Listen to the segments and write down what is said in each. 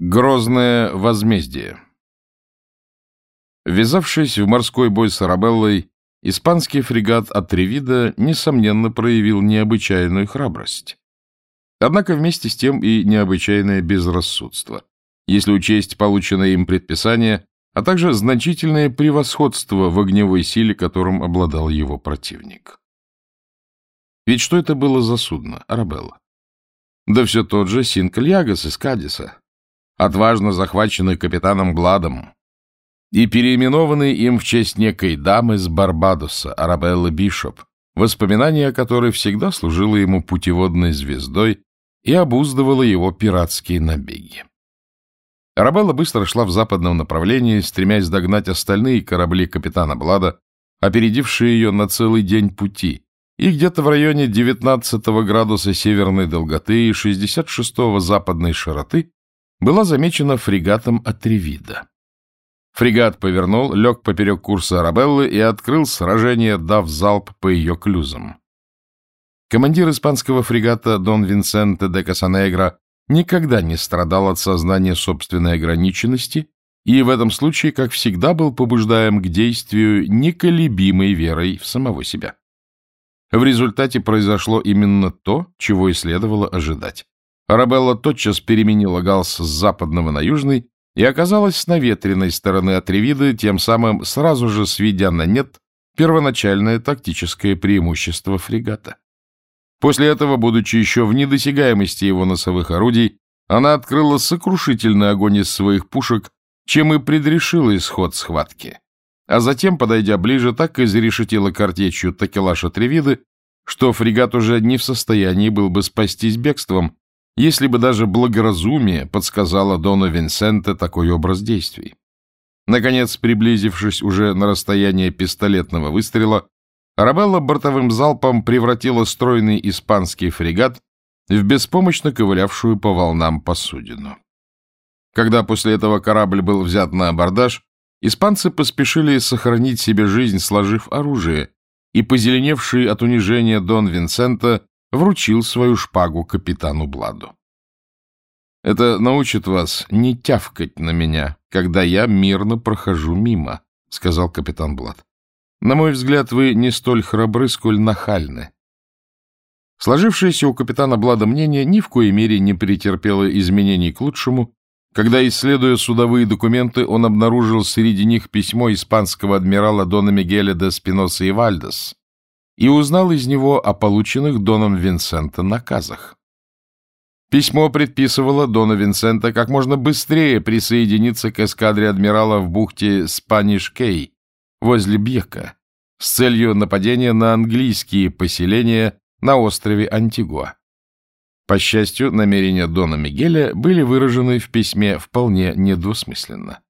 Грозное возмездие Ввязавшись в морской бой с Арабеллой, испанский фрегат Атревида, несомненно, проявил необычайную храбрость. Однако вместе с тем и необычайное безрассудство, если учесть полученное им предписание, а также значительное превосходство в огневой силе, которым обладал его противник. Ведь что это было за судно, Арабелла? Да все тот же Синкальягас из Кадиса, отважно захваченный капитаном Гладом и переименованный им в честь некой дамы с Барбадоса, Арабеллы Бишоп, воспоминание о которой всегда служило ему путеводной звездой и обуздывало его пиратские набеги. Арабелла быстро шла в западном направлении, стремясь догнать остальные корабли капитана Блада, опередившие ее на целый день пути, и где-то в районе 19 градуса северной долготы и 66 западной широты была замечена фрегатом Атревида. Фрегат повернул, лег поперек курса Арабеллы и открыл сражение, дав залп по ее клюзам. Командир испанского фрегата Дон Винсенте де Касанегра никогда не страдал от сознания собственной ограниченности и в этом случае, как всегда, был побуждаем к действию неколебимой верой в самого себя. В результате произошло именно то, чего и следовало ожидать. Арабелла тотчас переменила галс с западного на южный и оказалась с наветренной стороны от Ревиды, тем самым сразу же сведя на нет первоначальное тактическое преимущество фрегата. После этого, будучи еще в недосягаемости его носовых орудий, она открыла сокрушительный огонь из своих пушек, чем и предрешила исход схватки. А затем, подойдя ближе, так и зарешетила картечью такелаша Тревиды, что фрегат уже не в состоянии был бы спастись бегством, если бы даже благоразумие подсказало Дону Винсенте такой образ действий. Наконец, приблизившись уже на расстояние пистолетного выстрела, Арабелла бортовым залпом превратила стройный испанский фрегат в беспомощно ковылявшую по волнам посудину. Когда после этого корабль был взят на абордаж, испанцы поспешили сохранить себе жизнь, сложив оружие, и позеленевший от унижения Дон Винсента вручил свою шпагу капитану Бладу. «Это научит вас не тявкать на меня, когда я мирно прохожу мимо», — сказал капитан Блад. «На мой взгляд, вы не столь храбры, сколь нахальны». Сложившееся у капитана Блада мнение ни в коей мере не претерпело изменений к лучшему, когда, исследуя судовые документы, он обнаружил среди них письмо испанского адмирала Дона Мигеля де Спиноса и Вальдес, и узнал из него о полученных Доном Винсента наказах. Письмо предписывало Дона Винсента как можно быстрее присоединиться к эскадре адмирала в бухте Спаниш-Кей возле Бьека с целью нападения на английские поселения на острове Антигуа. По счастью, намерения Дона Мигеля были выражены в письме вполне недвусмысленно.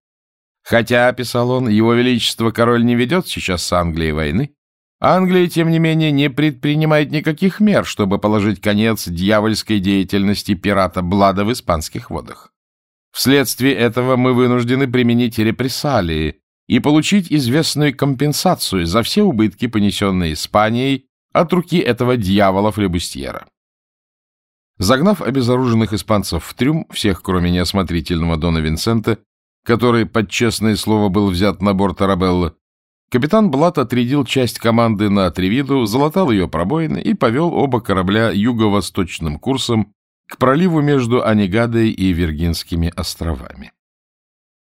Хотя, писал он, его величество король не ведет сейчас с Англией войны, Англия, тем не менее, не предпринимает никаких мер, чтобы положить конец дьявольской деятельности пирата Блада в испанских водах. Вследствие этого мы вынуждены применить репрессалии и получить известную компенсацию за все убытки, понесенные Испанией от руки этого дьявола Флебустьера. Загнав обезоруженных испанцев в трюм, всех, кроме неосмотрительного Дона Винсента, который, под честное слово, был взят на борт Арабеллы, Капитан Блат отрядил часть команды на Тревиду, залатал ее пробоины и повел оба корабля юго-восточным курсом к проливу между Анигадой и Виргинскими островами.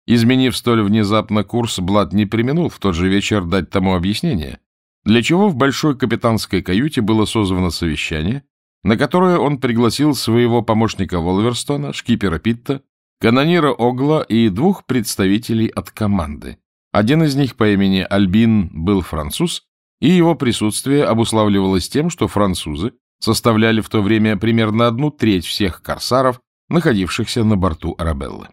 Изменив столь внезапно курс, Блат не применул в тот же вечер дать тому объяснение, для чего в большой капитанской каюте было созвано совещание, на которое он пригласил своего помощника Волверстона, шкипера Питта, канонира Огла и двух представителей от команды. Один из них по имени Альбин был француз, и его присутствие обуславливалось тем, что французы составляли в то время примерно одну треть всех корсаров, находившихся на борту Арабеллы.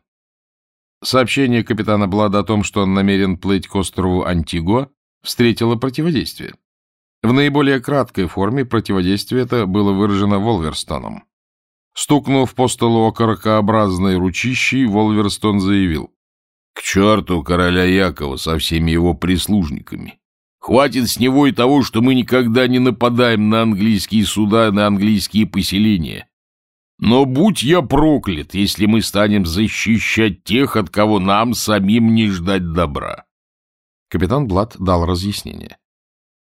Сообщение капитана Блада о том, что он намерен плыть к острову Антигуа, встретило противодействие. В наиболее краткой форме противодействие это было выражено Волверстоном. Стукнув по столу окорокообразной ручищей, Волверстон заявил, к черту короля Якова со всеми его прислужниками. Хватит с него и того, что мы никогда не нападаем на английские суда, на английские поселения. Но будь я проклят, если мы станем защищать тех, от кого нам самим не ждать добра. Капитан Блад дал разъяснение.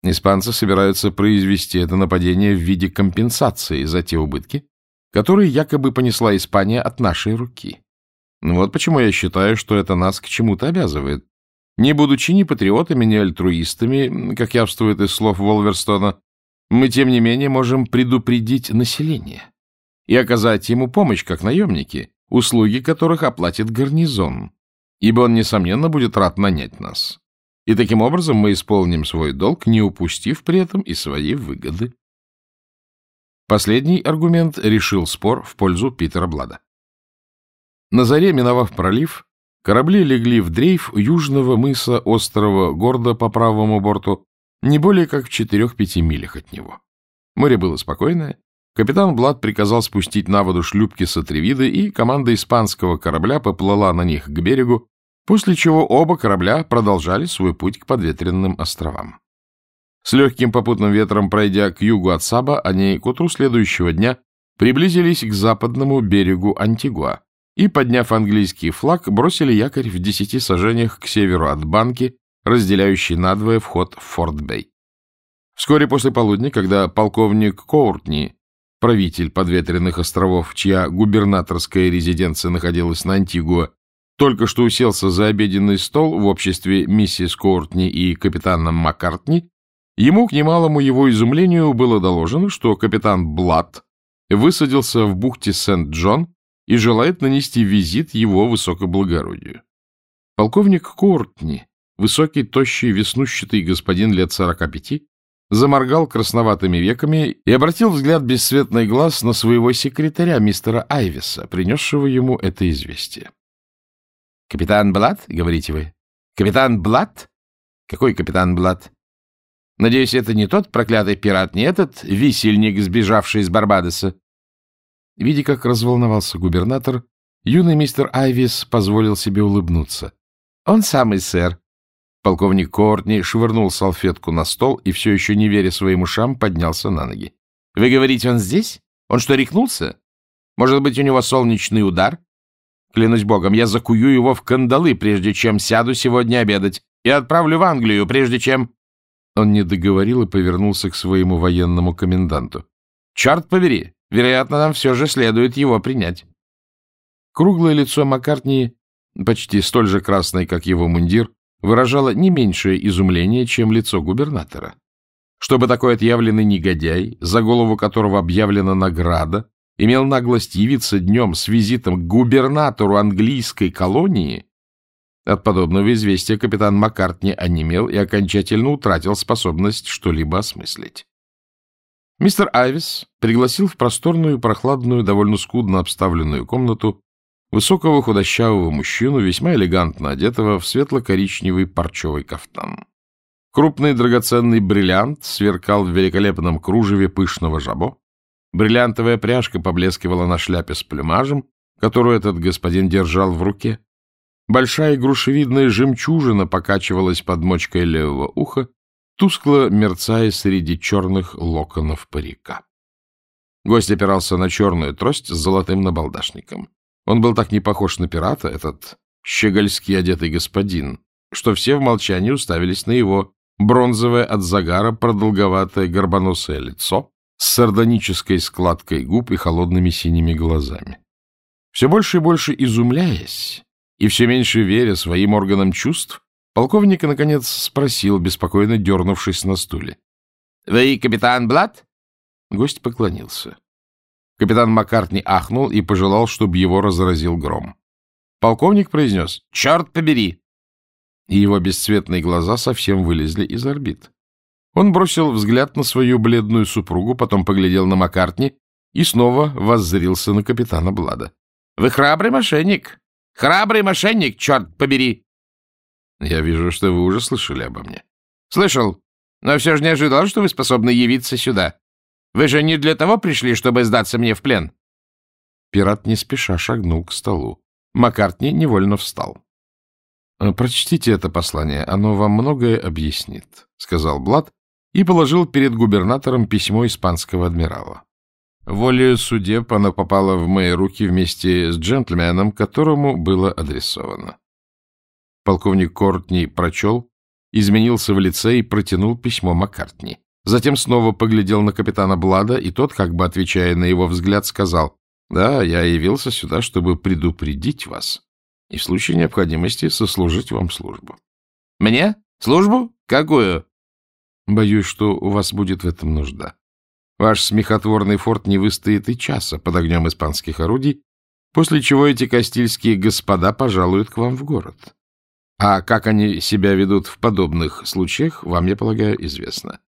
Испанцы собираются произвести это нападение в виде компенсации за те убытки, которые якобы понесла Испания от нашей руки. Вот почему я считаю, что это нас к чему-то обязывает. Не будучи ни патриотами, ни альтруистами, как явствует из слов Волверстона, мы, тем не менее, можем предупредить население и оказать ему помощь, как наемники, услуги которых оплатит гарнизон, ибо он, несомненно, будет рад нанять нас. И таким образом мы исполним свой долг, не упустив при этом и свои выгоды. Последний аргумент решил спор в пользу Питера Блада. На заре, миновав пролив, корабли легли в дрейф южного мыса острова Горда по правому борту, не более как в 4-5 милях от него. Море было спокойное, капитан Блад приказал спустить на воду шлюпки с Атревиды, и команда испанского корабля поплыла на них к берегу, после чего оба корабля продолжали свой путь к подветренным островам. С легким попутным ветром, пройдя к югу от Саба, они к утру следующего дня приблизились к западному берегу Антигуа и, подняв английский флаг, бросили якорь в десяти сажениях к северу от банки, разделяющей надвое вход в Форт-Бэй. Вскоре после полудня, когда полковник Коуртни, правитель подветренных островов, чья губернаторская резиденция находилась на Антигуа, только что уселся за обеденный стол в обществе миссис Коуртни и капитана Маккартни, ему, к немалому его изумлению, было доложено, что капитан Блад высадился в бухте Сент-Джон и желает нанести визит его высокоблагородию. Полковник Коуртни, высокий, тощий, веснущатый господин лет сорока пяти, заморгал красноватыми веками и обратил взгляд бесцветный глаз на своего секретаря, мистера Айвиса, принесшего ему это известие. — Капитан Блад, говорите вы? — Капитан Блад? Какой капитан Блад? Надеюсь, это не тот проклятый пират, не этот висельник, сбежавший из Барбадоса. Видя, как разволновался губернатор, юный мистер Айвис позволил себе улыбнуться. — Он самый, сэр. Полковник Кортни швырнул салфетку на стол и, все еще не веря своим ушам, поднялся на ноги. — Вы говорите, он здесь? Он что, рехнулся? Может быть, у него солнечный удар? Клянусь богом, я закую его в кандалы, прежде чем сяду сегодня обедать, и отправлю в Англию, прежде чем... Он не договорил и повернулся к своему военному коменданту. — Черт побери! Вероятно, нам все же следует его принять. Круглое лицо Маккартни, почти столь же красное, как его мундир, выражало не меньшее изумление, чем лицо губернатора. Чтобы такой отъявленный негодяй, за голову которого объявлена награда, имел наглость явиться днем с визитом к губернатору английской колонии, от подобного известия капитан Маккартни онемел и окончательно утратил способность что-либо осмыслить. Мистер Айвис пригласил в просторную, прохладную, довольно скудно обставленную комнату высокого худощавого мужчину, весьма элегантно одетого в светло-коричневый парчевый кафтан. Крупный драгоценный бриллиант сверкал в великолепном кружеве пышного жабо, бриллиантовая пряжка поблескивала на шляпе с плюмажем, которую этот господин держал в руке, большая грушевидная жемчужина покачивалась под мочкой левого уха, тускло мерцая среди черных локонов парика. Гость опирался на черную трость с золотым набалдашником. Он был так не похож на пирата, этот щегольский одетый господин, что все в молчании уставились на его бронзовое от загара продолговатое горбоносое лицо с сардонической складкой губ и холодными синими глазами. Все больше и больше изумляясь и все меньше веря своим органам чувств, Полковник, наконец, спросил, беспокойно дернувшись на стуле. — Вы капитан Блад? Гость поклонился. Капитан Маккартни ахнул и пожелал, чтобы его разразил гром. Полковник произнес «Черт побери!» И его бесцветные глаза совсем вылезли из орбит. Он бросил взгляд на свою бледную супругу, потом поглядел на Маккартни и снова воззрился на капитана Блада. — Вы храбрый мошенник! Храбрый мошенник, черт побери! Я вижу, что вы уже слышали обо мне. Слышал, но все же не ожидал, что вы способны явиться сюда. Вы же не для того пришли, чтобы сдаться мне в плен. Пират не спеша шагнул к столу. Маккартни невольно встал. «Э, «Прочтите это послание, оно вам многое объяснит», — сказал Блад и положил перед губернатором письмо испанского адмирала. Волею судеб она попала в мои руки вместе с джентльменом, которому было адресовано. Полковник Кортни прочел, изменился в лице и протянул письмо Маккартни. Затем снова поглядел на капитана Блада, и тот, как бы отвечая на его взгляд, сказал, «Да, я явился сюда, чтобы предупредить вас и в случае необходимости сослужить вам службу». «Мне? Службу? Какую?» «Боюсь, что у вас будет в этом нужда. Ваш смехотворный форт не выстоит и часа под огнем испанских орудий, после чего эти кастильские господа пожалуют к вам в город. А как они себя ведут в подобных случаях, вам, я полагаю, известно.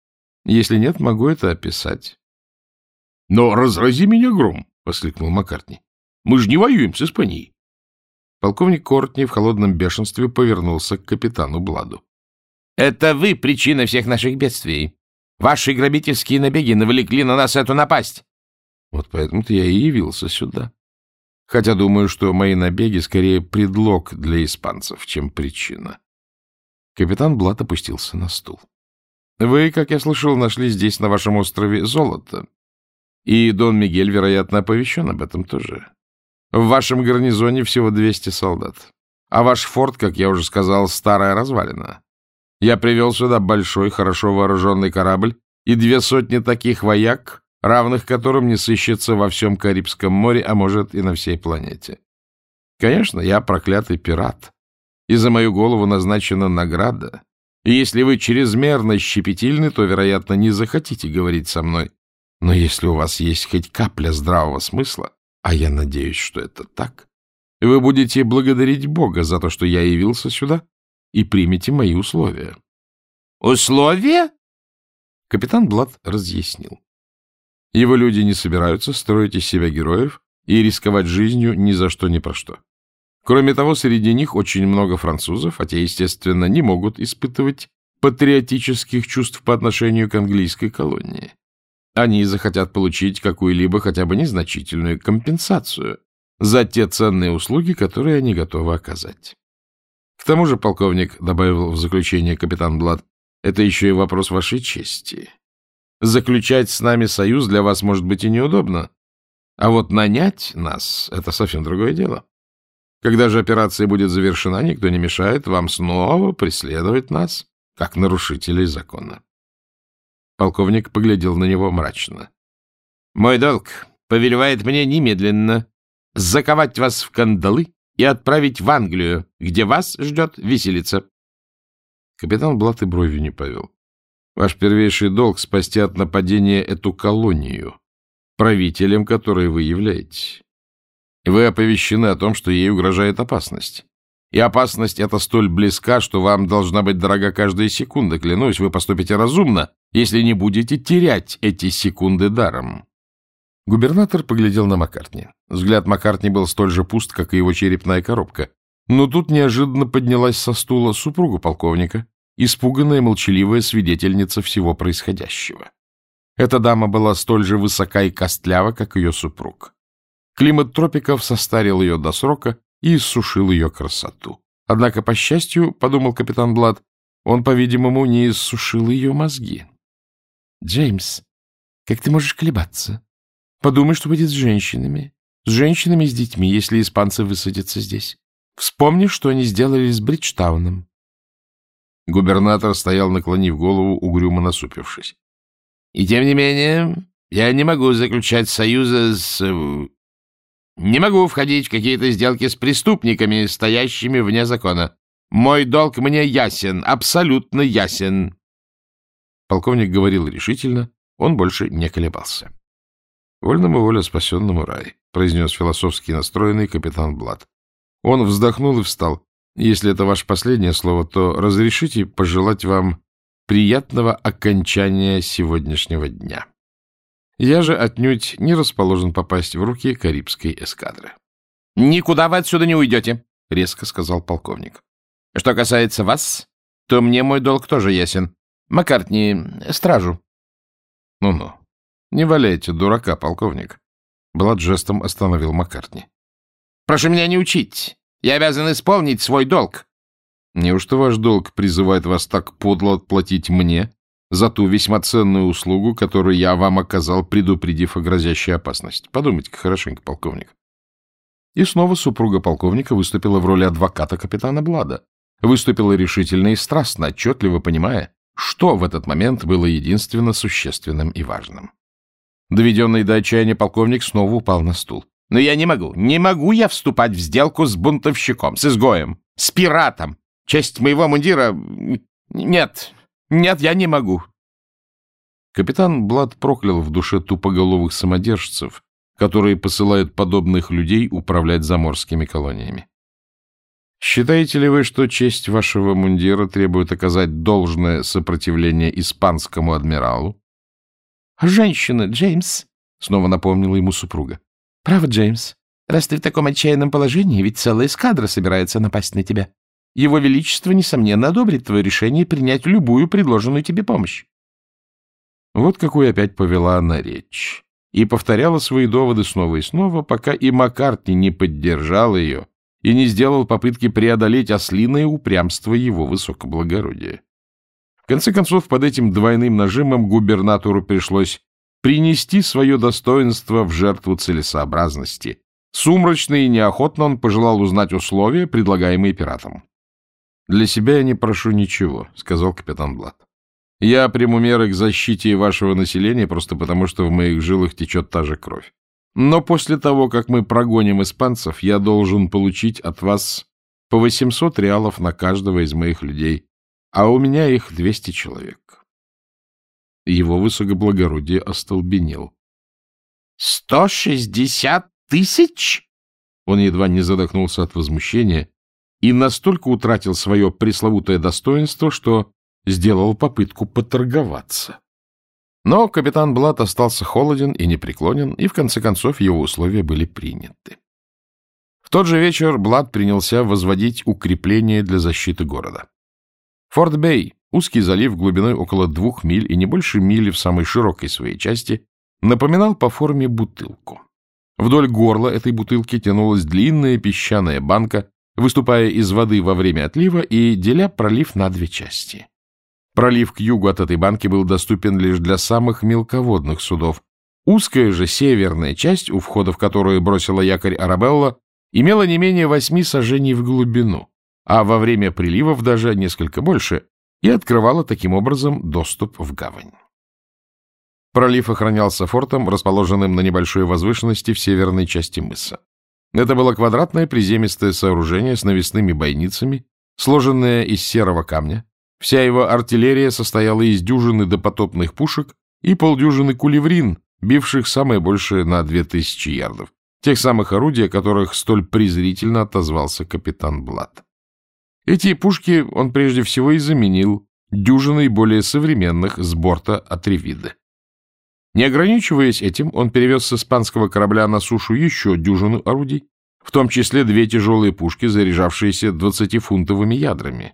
Если нет, могу это описать. — Но разрази меня гром! — воскликнул Маккартни. — Мы же не воюем с Испанией. Полковник Кортни в холодном бешенстве повернулся к капитану Бладу. — Это вы причина всех наших бедствий. Ваши грабительские набеги навлекли на нас эту напасть. Вот поэтому-то я и явился сюда. Хотя думаю, что мои набеги скорее предлог для испанцев, чем причина. Капитан Блат опустился на стул. Вы, как я слышал, нашли здесь, на вашем острове, золото. И Дон Мигель, вероятно, оповещен об этом тоже. В вашем гарнизоне всего 200 солдат. А ваш форт, как я уже сказал, старая развалина. Я привел сюда большой, хорошо вооруженный корабль и две сотни таких вояк, равных которым не сыщется во всем Карибском море, а может и на всей планете. Конечно, я проклятый пират, и за мою голову назначена награда. И если вы чрезмерно щепетильны, то, вероятно, не захотите говорить со мной. Но если у вас есть хоть капля здравого смысла, а я надеюсь, что это так, вы будете благодарить Бога за то, что я явился сюда и примите мои условия. Условия? Капитан Блад разъяснил. Его люди не собираются строить из себя героев и рисковать жизнью ни за что ни про что. Кроме того, среди них очень много французов, а те, естественно, не могут испытывать патриотических чувств по отношению к английской колонии. Они захотят получить какую-либо хотя бы незначительную компенсацию за те ценные услуги, которые они готовы оказать. К тому же, полковник, — добавил в заключение капитан Блад, — это еще и вопрос вашей чести. Заключать с нами союз для вас может быть и неудобно, а вот нанять нас — это совсем другое дело. Когда же операция будет завершена, никто не мешает вам снова преследовать нас, как нарушителей закона. Полковник поглядел на него мрачно. — Мой долг повелевает мне немедленно заковать вас в кандалы и отправить в Англию, где вас ждет виселица. Капитан Блат и бровью не повел. Ваш первейший долг — спасти от нападения эту колонию, правителем которой вы являетесь. Вы оповещены о том, что ей угрожает опасность. И опасность эта столь близка, что вам должна быть дорога каждая секунда. Клянусь, вы поступите разумно, если не будете терять эти секунды даром. Губернатор поглядел на Маккартни. Взгляд Маккартни был столь же пуст, как и его черепная коробка. Но тут неожиданно поднялась со стула супруга полковника, испуганная молчаливая свидетельница всего происходящего. Эта дама была столь же высока и костлява, как ее супруг. Климат тропиков состарил ее до срока и иссушил ее красоту. Однако, по счастью, — подумал капитан Блад, — он, по-видимому, не иссушил ее мозги. — Джеймс, как ты можешь колебаться? Подумай, что будет с женщинами. С женщинами и с детьми, если испанцы высадятся здесь. Вспомни, что они сделали с Бриджтауном. Губернатор стоял, наклонив голову, угрюмо насупившись. — И тем не менее, я не могу заключать союза с не могу входить в какие-то сделки с преступниками, стоящими вне закона. Мой долг мне ясен, абсолютно ясен. Полковник говорил решительно, он больше не колебался. — Вольному воля, спасенному рай, — произнес философски настроенный капитан Блад. Он вздохнул и встал. — Если это ваше последнее слово, то разрешите пожелать вам приятного окончания сегодняшнего дня. Я же отнюдь не расположен попасть в руки Карибской эскадры. — Никуда вы отсюда не уйдете, — резко сказал полковник. — Что касается вас, то мне мой долг тоже ясен. Маккартни, стражу. Ну — Ну-ну, не валяйте дурака, полковник. Блад жестом остановил Маккартни. — Прошу меня не учить. Я обязан исполнить свой долг. — Неужто ваш долг призывает вас так подло отплатить мне за ту весьма ценную услугу, которую я вам оказал, предупредив о грозящей опасности. Подумайте-ка хорошенько, полковник. И снова супруга полковника выступила в роли адвоката капитана Блада. Выступила решительно и страстно, отчетливо понимая, что в этот момент было единственно существенным и важным. Доведенный до отчаяния полковник снова упал на стул. «Но я не могу, не могу я вступать в сделку с бунтовщиком, с изгоем, с пиратом. Часть моего мундира... Нет, нет, я не могу». Капитан Блад проклял в душе тупоголовых самодержцев, которые посылают подобных людей управлять заморскими колониями. Считаете ли вы, что честь вашего мундира требует оказать должное сопротивление испанскому адмиралу? — Женщина, Джеймс, — снова напомнила ему супруга. — Право, Джеймс, раз ты в таком отчаянном положении, ведь целая эскадра собирается напасть на тебя. Его Величество, несомненно, одобрит твое решение принять любую предложенную тебе помощь. Вот какую опять повела она речь. И повторяла свои доводы снова и снова, пока и Маккартни не поддержал ее и не сделал попытки преодолеть ослиное упрямство его высокоблагородия. В конце концов, под этим двойным нажимом губернатору пришлось принести свое достоинство в жертву целесообразности. Сумрачно и неохотно он пожелал узнать условия, предлагаемые пиратом. «Для себя я не прошу ничего», — сказал капитан Блад. «Я приму меры к защите вашего населения просто потому, что в моих жилах течет та же кровь. Но после того, как мы прогоним испанцев, я должен получить от вас по 800 реалов на каждого из моих людей, а у меня их 200 человек. Его высокоблагородие остолбенел. — Сто шестьдесят тысяч? Он едва не задохнулся от возмущения и настолько утратил свое пресловутое достоинство, что сделал попытку поторговаться. Но капитан Блат остался холоден и непреклонен, и в конце концов его условия были приняты. В тот же вечер Блад принялся возводить укрепления для защиты города. Форт-Бэй, узкий залив глубиной около двух миль и не больше мили в самой широкой своей части, напоминал по форме бутылку. Вдоль горла этой бутылки тянулась длинная песчаная банка, выступая из воды во время отлива и деля пролив на две части. Пролив к югу от этой банки был доступен лишь для самых мелководных судов. Узкая же северная часть, у входа в которую бросила якорь Арабелла, имела не менее восьми сажений в глубину, а во время приливов даже несколько больше, и открывала таким образом доступ в гавань. Пролив охранялся фортом, расположенным на небольшой возвышенности в северной части мыса. Это было квадратное приземистое сооружение с навесными бойницами, сложенное из серого камня, Вся его артиллерия состояла из дюжины допотопных пушек и полдюжины кулеврин, бивших самое большее на две тысячи ярдов, тех самых орудий, о которых столь презрительно отозвался капитан Блад. Эти пушки он прежде всего и заменил дюжиной более современных с борта Атревиды. Не ограничиваясь этим, он перевез с испанского корабля на сушу еще дюжину орудий, в том числе две тяжелые пушки, заряжавшиеся двадцатифунтовыми ядрами.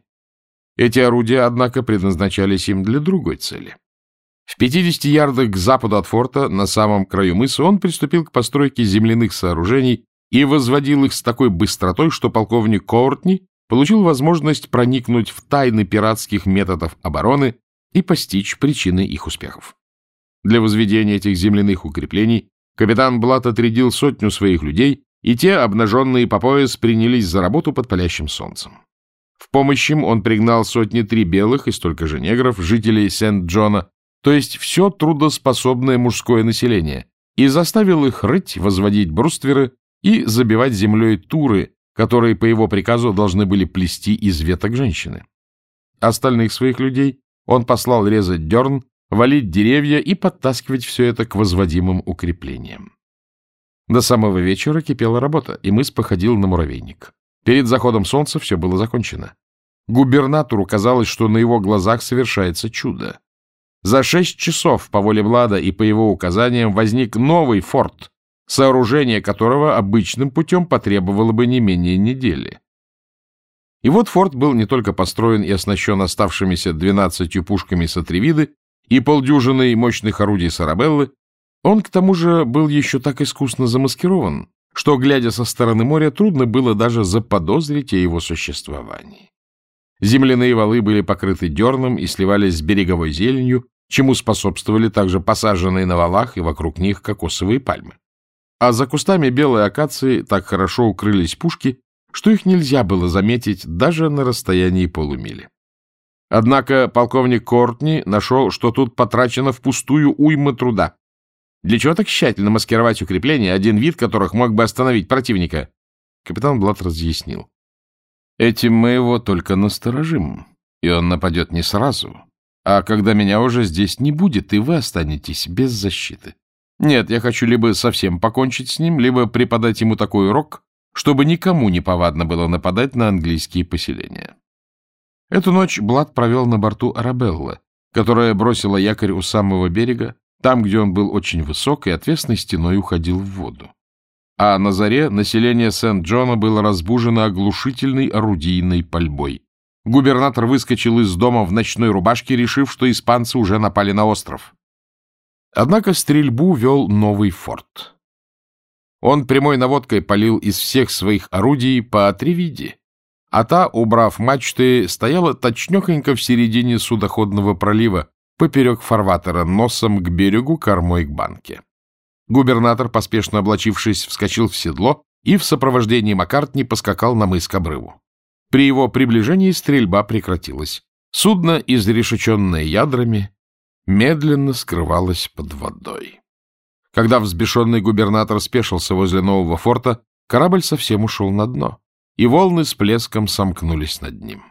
Эти орудия, однако, предназначались им для другой цели. В 50 ярдах к западу от форта, на самом краю мыса, он приступил к постройке земляных сооружений и возводил их с такой быстротой, что полковник Коуртни получил возможность проникнуть в тайны пиратских методов обороны и постичь причины их успехов. Для возведения этих земляных укреплений капитан Блат отрядил сотню своих людей, и те, обнаженные по пояс, принялись за работу под палящим солнцем. В помощь им он пригнал сотни три белых и столько же негров, жителей Сент-Джона, то есть все трудоспособное мужское население, и заставил их рыть, возводить брустверы и забивать землей туры, которые по его приказу должны были плести из веток женщины. Остальных своих людей он послал резать дерн, валить деревья и подтаскивать все это к возводимым укреплениям. До самого вечера кипела работа, и мыс походил на муравейник. Перед заходом солнца все было закончено. Губернатору казалось, что на его глазах совершается чудо. За шесть часов по воле Влада и по его указаниям возник новый форт, сооружение которого обычным путем потребовало бы не менее недели. И вот форт был не только построен и оснащен оставшимися двенадцатью пушками Сатривиды и полдюжиной мощных орудий Сарабеллы, он к тому же был еще так искусно замаскирован, что, глядя со стороны моря, трудно было даже заподозрить о его существовании. Земляные валы были покрыты дерном и сливались с береговой зеленью, чему способствовали также посаженные на валах и вокруг них кокосовые пальмы. А за кустами белой акации так хорошо укрылись пушки, что их нельзя было заметить даже на расстоянии полумили. Однако полковник Кортни нашел, что тут потрачено впустую уйма труда. Для чего так тщательно маскировать укрепления, один вид которых мог бы остановить противника? Капитан Блат разъяснил. Этим мы его только насторожим, и он нападет не сразу, а когда меня уже здесь не будет, и вы останетесь без защиты. Нет, я хочу либо совсем покончить с ним, либо преподать ему такой урок, чтобы никому не повадно было нападать на английские поселения. Эту ночь Блад провел на борту Арабелла, которая бросила якорь у самого берега, там, где он был очень высок и отвесной стеной уходил в воду. А на заре население Сент-Джона было разбужено оглушительной орудийной пальбой. Губернатор выскочил из дома в ночной рубашке, решив, что испанцы уже напали на остров. Однако стрельбу вел новый форт. Он прямой наводкой полил из всех своих орудий по Атривиде, а та, убрав мачты, стояла точнёхонько в середине судоходного пролива, поперек фарватера, носом к берегу, кормой к банке. Губернатор, поспешно облачившись, вскочил в седло и в сопровождении Маккартни поскакал на мыс к обрыву. При его приближении стрельба прекратилась. Судно, изрешеченное ядрами, медленно скрывалось под водой. Когда взбешенный губернатор спешился возле нового форта, корабль совсем ушел на дно, и волны с плеском сомкнулись над ним.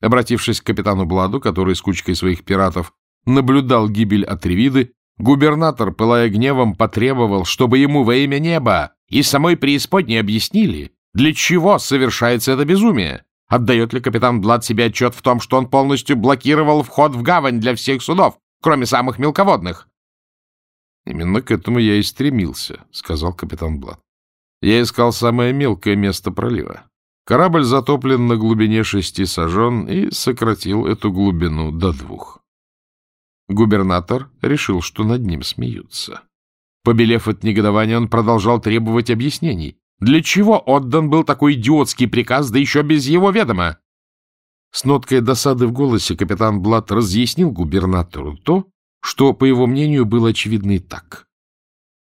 Обратившись к капитану Бладу, который с кучкой своих пиратов наблюдал гибель Атревиды, губернатор, пылая гневом, потребовал, чтобы ему во имя неба и самой преисподней объяснили, для чего совершается это безумие. Отдает ли капитан Блад себе отчет в том, что он полностью блокировал вход в гавань для всех судов, кроме самых мелководных? — Именно к этому я и стремился, — сказал капитан Блад. Я искал самое мелкое место пролива. Корабль затоплен на глубине шести сажен и сократил эту глубину до двух. Губернатор решил, что над ним смеются. Побелев от негодования, он продолжал требовать объяснений. Для чего отдан был такой идиотский приказ, да еще без его ведома? С ноткой досады в голосе капитан Блат разъяснил губернатору то, что, по его мнению, было очевидно и так.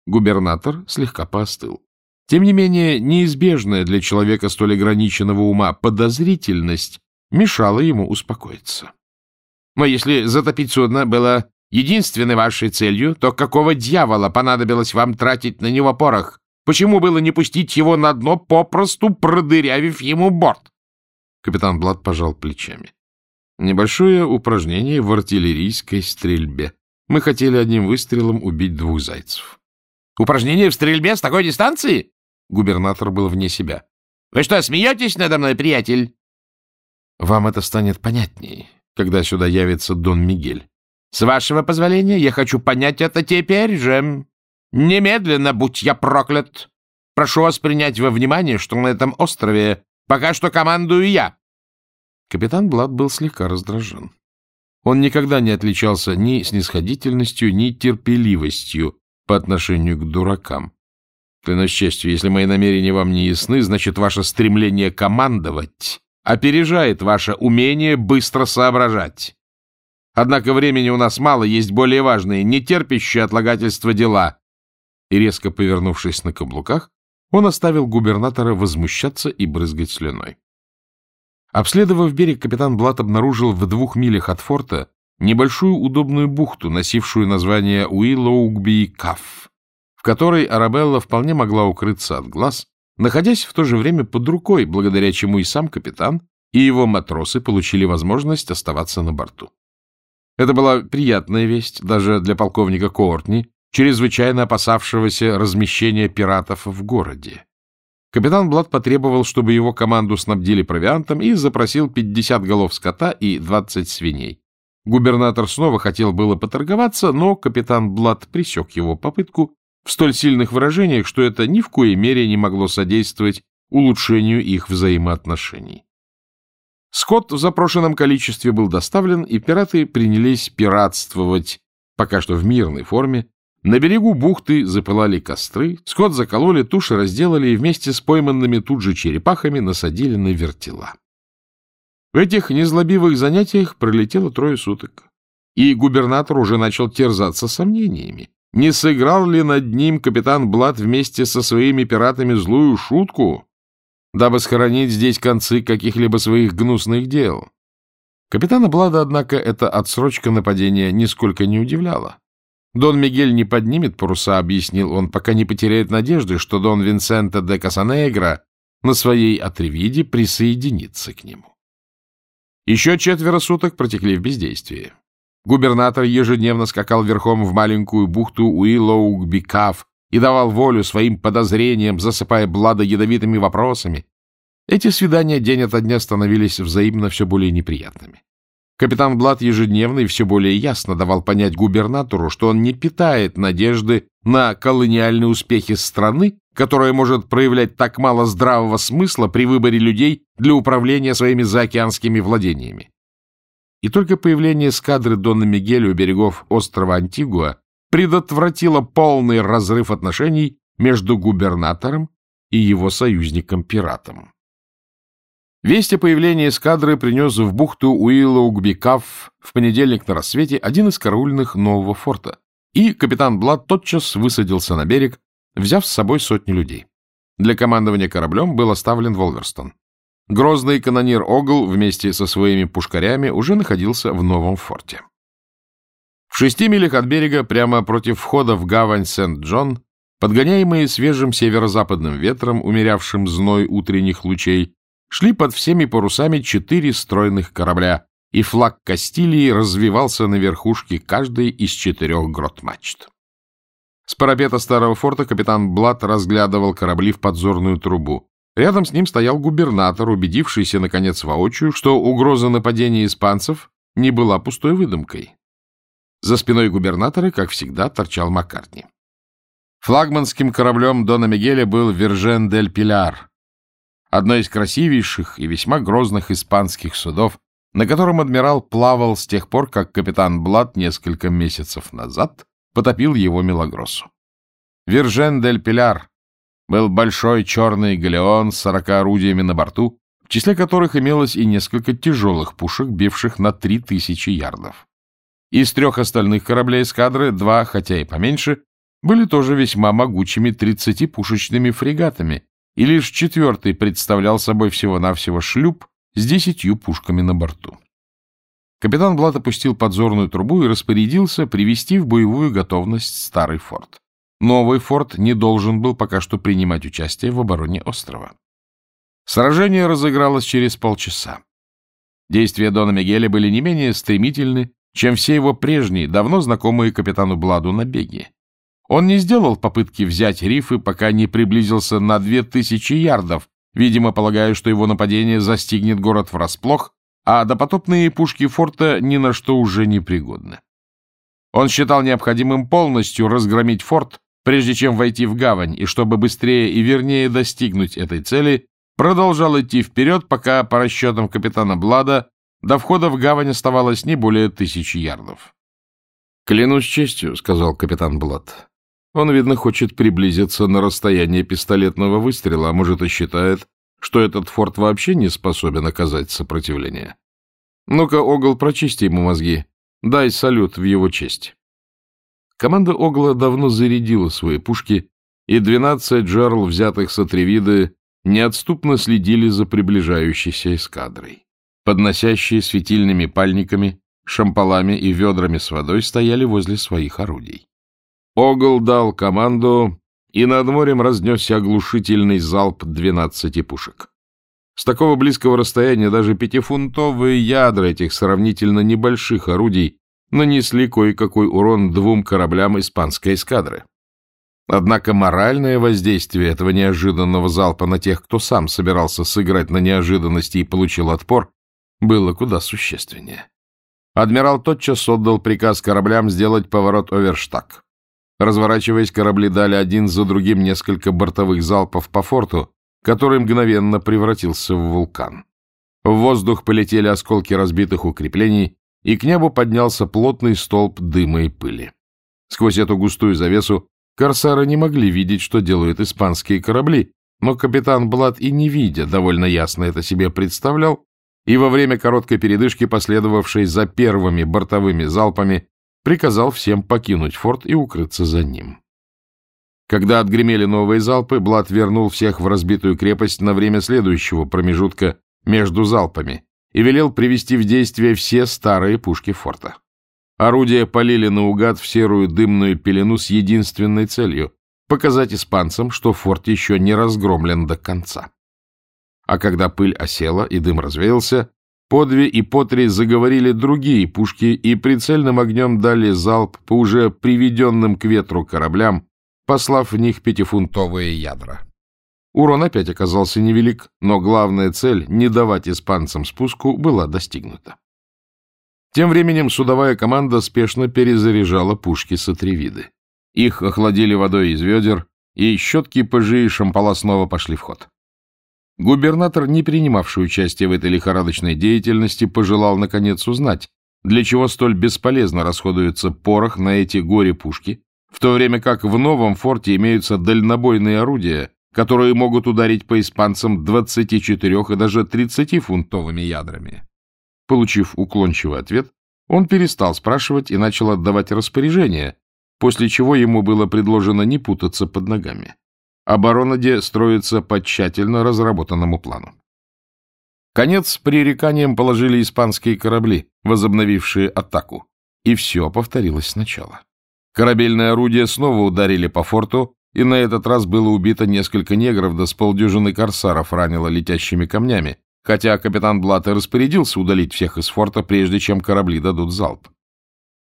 Губернатор слегка поостыл. Тем не менее, неизбежная для человека столь ограниченного ума подозрительность мешала ему успокоиться. Но если затопить судно было единственной вашей целью, то какого дьявола понадобилось вам тратить на него порох? Почему было не пустить его на дно, попросту продырявив ему борт? Капитан Блад пожал плечами. Небольшое упражнение в артиллерийской стрельбе. Мы хотели одним выстрелом убить двух зайцев. Упражнение в стрельбе с такой дистанции? Губернатор был вне себя. Вы что, смеетесь надо мной, приятель? Вам это станет понятней, когда сюда явится Дон Мигель. С вашего позволения, я хочу понять это теперь же. Немедленно, будь я проклят! Прошу вас принять во внимание, что на этом острове пока что командую я. Капитан Блад был слегка раздражен. Он никогда не отличался ни снисходительностью, ни терпеливостью по отношению к дуракам. Клянусь честью, если мои намерения вам не ясны, значит, ваше стремление командовать опережает ваше умение быстро соображать. Однако времени у нас мало, есть более важные, не терпящие отлагательства дела и, резко повернувшись на каблуках, он оставил губернатора возмущаться и брызгать слюной. Обследовав берег, капитан Блат обнаружил в двух милях от форта небольшую удобную бухту, носившую название Уиллоугби-Каф, в которой Арабелла вполне могла укрыться от глаз, находясь в то же время под рукой, благодаря чему и сам капитан, и его матросы получили возможность оставаться на борту. Это была приятная весть даже для полковника Коортни, чрезвычайно опасавшегося размещения пиратов в городе. Капитан Блад потребовал, чтобы его команду снабдили провиантом и запросил 50 голов скота и 20 свиней. Губернатор снова хотел было поторговаться, но капитан Блад пресек его попытку в столь сильных выражениях, что это ни в коей мере не могло содействовать улучшению их взаимоотношений. Скот в запрошенном количестве был доставлен, и пираты принялись пиратствовать, пока что в мирной форме, на берегу бухты запылали костры, скот закололи, туши разделали и вместе с пойманными тут же черепахами насадили на вертела. В этих незлобивых занятиях пролетело трое суток. и губернатор уже начал терзаться сомнениями. Не сыграл ли над ним капитан Блад вместе со своими пиратами злую шутку, дабы сохранить здесь концы каких-либо своих гнусных дел? Капитана Блада, однако, эта отсрочка нападения нисколько не удивляла. Дон Мигель не поднимет паруса, объяснил он, пока не потеряет надежды, что Дон Винсента де Касанегра на своей отревиде присоединится к нему. Еще четверо суток протекли в бездействии. Губернатор ежедневно скакал верхом в маленькую бухту Уиллоугбикав и давал волю своим подозрениям, засыпая Блада ядовитыми вопросами. Эти свидания день ото дня становились взаимно все более неприятными. Капитан Блад ежедневно и все более ясно давал понять губернатору, что он не питает надежды на колониальные успехи страны, которая может проявлять так мало здравого смысла при выборе людей для управления своими заокеанскими владениями. И только появление эскадры Дона Мигеля у берегов острова Антигуа предотвратило полный разрыв отношений между губернатором и его союзником-пиратом. Весть о появлении эскадры принес в бухту Уиллоугбикав в понедельник на рассвете один из караульных нового форта, и капитан Блад тотчас высадился на берег, взяв с собой сотни людей. Для командования кораблем был оставлен Волверстон. Грозный канонир Огл вместе со своими пушкарями уже находился в новом форте. В шести милях от берега, прямо против входа в гавань Сент-Джон, подгоняемые свежим северо-западным ветром, умерявшим зной утренних лучей, шли под всеми парусами четыре стройных корабля, и флаг Кастилии развивался на верхушке каждой из четырех грот-мачт. С парапета старого форта капитан Блат разглядывал корабли в подзорную трубу. Рядом с ним стоял губернатор, убедившийся, наконец, воочию, что угроза нападения испанцев не была пустой выдумкой. За спиной губернатора, как всегда, торчал Маккартни. Флагманским кораблем Дона Мигеля был Вержен дель Пиляр, одно из красивейших и весьма грозных испанских судов, на котором адмирал плавал с тех пор, как капитан Блад несколько месяцев назад потопил его Мелагросу. Вержен дель Пиляр был большой черный галеон с сорока орудиями на борту, в числе которых имелось и несколько тяжелых пушек, бивших на три тысячи ярдов. Из трех остальных кораблей эскадры два, хотя и поменьше, были тоже весьма могучими тридцатипушечными фрегатами, и лишь четвертый представлял собой всего-навсего шлюп с десятью пушками на борту. Капитан Блат опустил подзорную трубу и распорядился привести в боевую готовность старый форт. Новый форт не должен был пока что принимать участие в обороне острова. Сражение разыгралось через полчаса. Действия Дона Мигеля были не менее стремительны, чем все его прежние, давно знакомые капитану Бладу набеги. Он не сделал попытки взять рифы, пока не приблизился на две тысячи ярдов, видимо, полагая, что его нападение застигнет город врасплох, а допотопные пушки форта ни на что уже не пригодны. Он считал необходимым полностью разгромить форт, прежде чем войти в гавань, и чтобы быстрее и вернее достигнуть этой цели, продолжал идти вперед, пока, по расчетам капитана Блада, до входа в гавань оставалось не более тысячи ярдов. «Клянусь честью», — сказал капитан Блад. «Он, видно, хочет приблизиться на расстояние пистолетного выстрела, а может и считает, что этот форт вообще не способен оказать сопротивление. Ну-ка, Огл, прочисти ему мозги. Дай салют в его честь». Команда Огла давно зарядила свои пушки, и двенадцать джерл, взятых с Атревиды, неотступно следили за приближающейся эскадрой. Подносящие светильными пальниками, шампалами и ведрами с водой стояли возле своих орудий. Огл дал команду, и над морем разнесся оглушительный залп двенадцати пушек. С такого близкого расстояния даже пятифунтовые ядра этих сравнительно небольших орудий нанесли кое-какой урон двум кораблям испанской эскадры. Однако моральное воздействие этого неожиданного залпа на тех, кто сам собирался сыграть на неожиданности и получил отпор, было куда существеннее. Адмирал тотчас отдал приказ кораблям сделать поворот оверштаг. Разворачиваясь, корабли дали один за другим несколько бортовых залпов по форту, который мгновенно превратился в вулкан. В воздух полетели осколки разбитых укреплений, и к небу поднялся плотный столб дыма и пыли. Сквозь эту густую завесу корсары не могли видеть, что делают испанские корабли, но капитан Блад и не видя, довольно ясно это себе представлял, и во время короткой передышки, последовавшей за первыми бортовыми залпами, приказал всем покинуть форт и укрыться за ним. Когда отгремели новые залпы, Блад вернул всех в разбитую крепость на время следующего промежутка между залпами и велел привести в действие все старые пушки форта. Орудия полили наугад в серую дымную пелену с единственной целью — показать испанцам, что форт еще не разгромлен до конца. А когда пыль осела и дым развеялся, по две и по три заговорили другие пушки и прицельным огнем дали залп по уже приведенным к ветру кораблям, послав в них пятифунтовые ядра. Урон опять оказался невелик, но главная цель — не давать испанцам спуску — была достигнута. Тем временем судовая команда спешно перезаряжала пушки с Атревиды. Их охладили водой из ведер, и щетки пыжи и шампала снова пошли в ход. Губернатор, не принимавший участие в этой лихорадочной деятельности, пожелал, наконец, узнать, для чего столь бесполезно расходуется порох на эти горе-пушки, в то время как в новом форте имеются дальнобойные орудия, которые могут ударить по испанцам 24 и даже 30-фунтовыми ядрами. Получив уклончивый ответ, он перестал спрашивать и начал отдавать распоряжения, после чего ему было предложено не путаться под ногами. Оборона Де строится по тщательно разработанному плану. Конец пререканием положили испанские корабли, возобновившие атаку, и все повторилось сначала. Корабельные орудия снова ударили по форту, и на этот раз было убито несколько негров, да с полдюжины корсаров ранило летящими камнями, хотя капитан Блатте распорядился удалить всех из форта, прежде чем корабли дадут залп.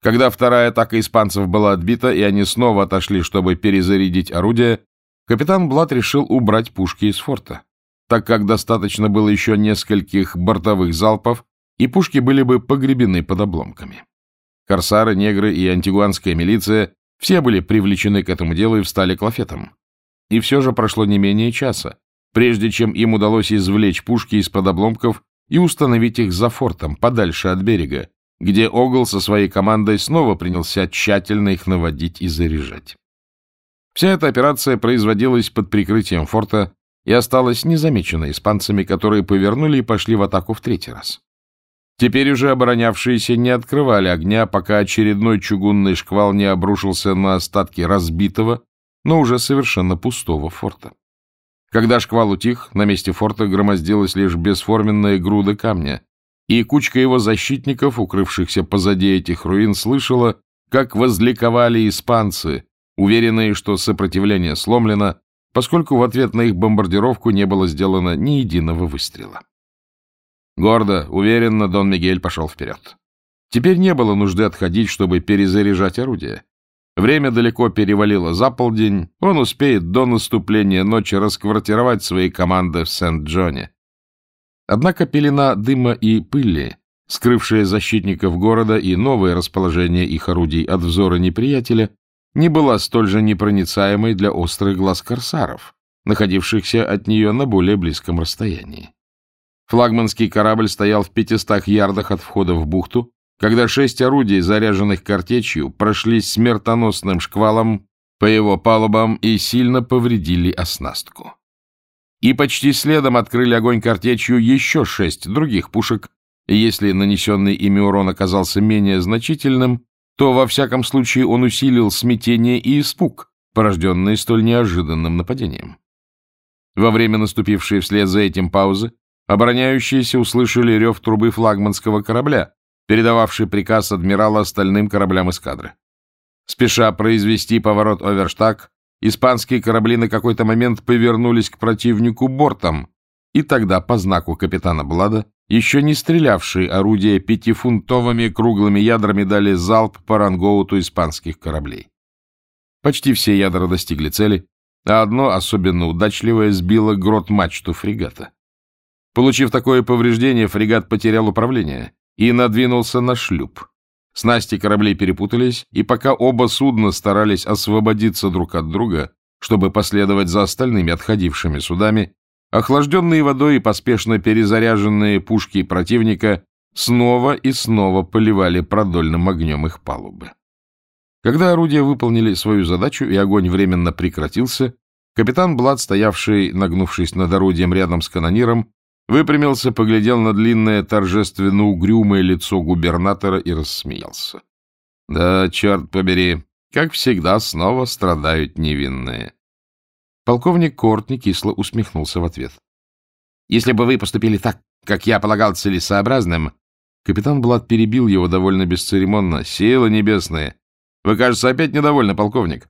Когда вторая атака испанцев была отбита, и они снова отошли, чтобы перезарядить орудия, капитан Блат решил убрать пушки из форта, так как достаточно было еще нескольких бортовых залпов, и пушки были бы погребены под обломками. Корсары, негры и антигуанская милиция все были привлечены к этому делу и встали к лафетам. И все же прошло не менее часа, прежде чем им удалось извлечь пушки из-под обломков и установить их за фортом, подальше от берега, где Огл со своей командой снова принялся тщательно их наводить и заряжать. Вся эта операция производилась под прикрытием форта и осталась незамеченной испанцами, которые повернули и пошли в атаку в третий раз. Теперь уже оборонявшиеся не открывали огня, пока очередной чугунный шквал не обрушился на остатки разбитого, но уже совершенно пустого форта. Когда шквал утих, на месте форта громоздилась лишь бесформенная груда камня, и кучка его защитников, укрывшихся позади этих руин, слышала, как возликовали испанцы, уверенные, что сопротивление сломлено, поскольку в ответ на их бомбардировку не было сделано ни единого выстрела. Гордо, уверенно Дон Мигель пошел вперед. Теперь не было нужды отходить, чтобы перезаряжать орудие. Время далеко перевалило за полдень, он успеет до наступления ночи расквартировать свои команды в Сент-Джоне. Однако пелена дыма и пыли, скрывшая защитников города и новое расположение их орудий от взора неприятеля, не была столь же непроницаемой для острых глаз корсаров, находившихся от нее на более близком расстоянии. Флагманский корабль стоял в пятистах ярдах от входа в бухту, когда шесть орудий, заряженных картечью, прошлись смертоносным шквалом по его палубам и сильно повредили оснастку. И почти следом открыли огонь картечью еще шесть других пушек, и если нанесенный ими урон оказался менее значительным, то, во всяком случае, он усилил смятение и испуг, порожденные столь неожиданным нападением. Во время наступившей вслед за этим паузы Обороняющиеся услышали рев трубы флагманского корабля, передававший приказ адмирала остальным кораблям эскадры. Спеша произвести поворот Оверштаг, испанские корабли на какой-то момент повернулись к противнику бортом, и тогда по знаку капитана Блада, еще не стрелявшие орудия пятифунтовыми круглыми ядрами дали залп по рангоуту испанских кораблей. Почти все ядра достигли цели, а одно, особенно удачливое, сбило грот-мачту фрегата. Получив такое повреждение, фрегат потерял управление и надвинулся на шлюп. Снасти кораблей перепутались, и пока оба судна старались освободиться друг от друга, чтобы последовать за остальными отходившими судами, охлажденные водой и поспешно перезаряженные пушки противника снова и снова поливали продольным огнем их палубы. Когда орудия выполнили свою задачу и огонь временно прекратился, капитан Блад, стоявший, нагнувшись над орудием рядом с канониром, выпрямился, поглядел на длинное торжественно угрюмое лицо губернатора и рассмеялся. Да, черт побери, как всегда, снова страдают невинные. Полковник Кортни кисло усмехнулся в ответ. — Если бы вы поступили так, как я полагал целесообразным... Капитан Блад перебил его довольно бесцеремонно. — Силы небесные! Вы, кажется, опять недовольны, полковник.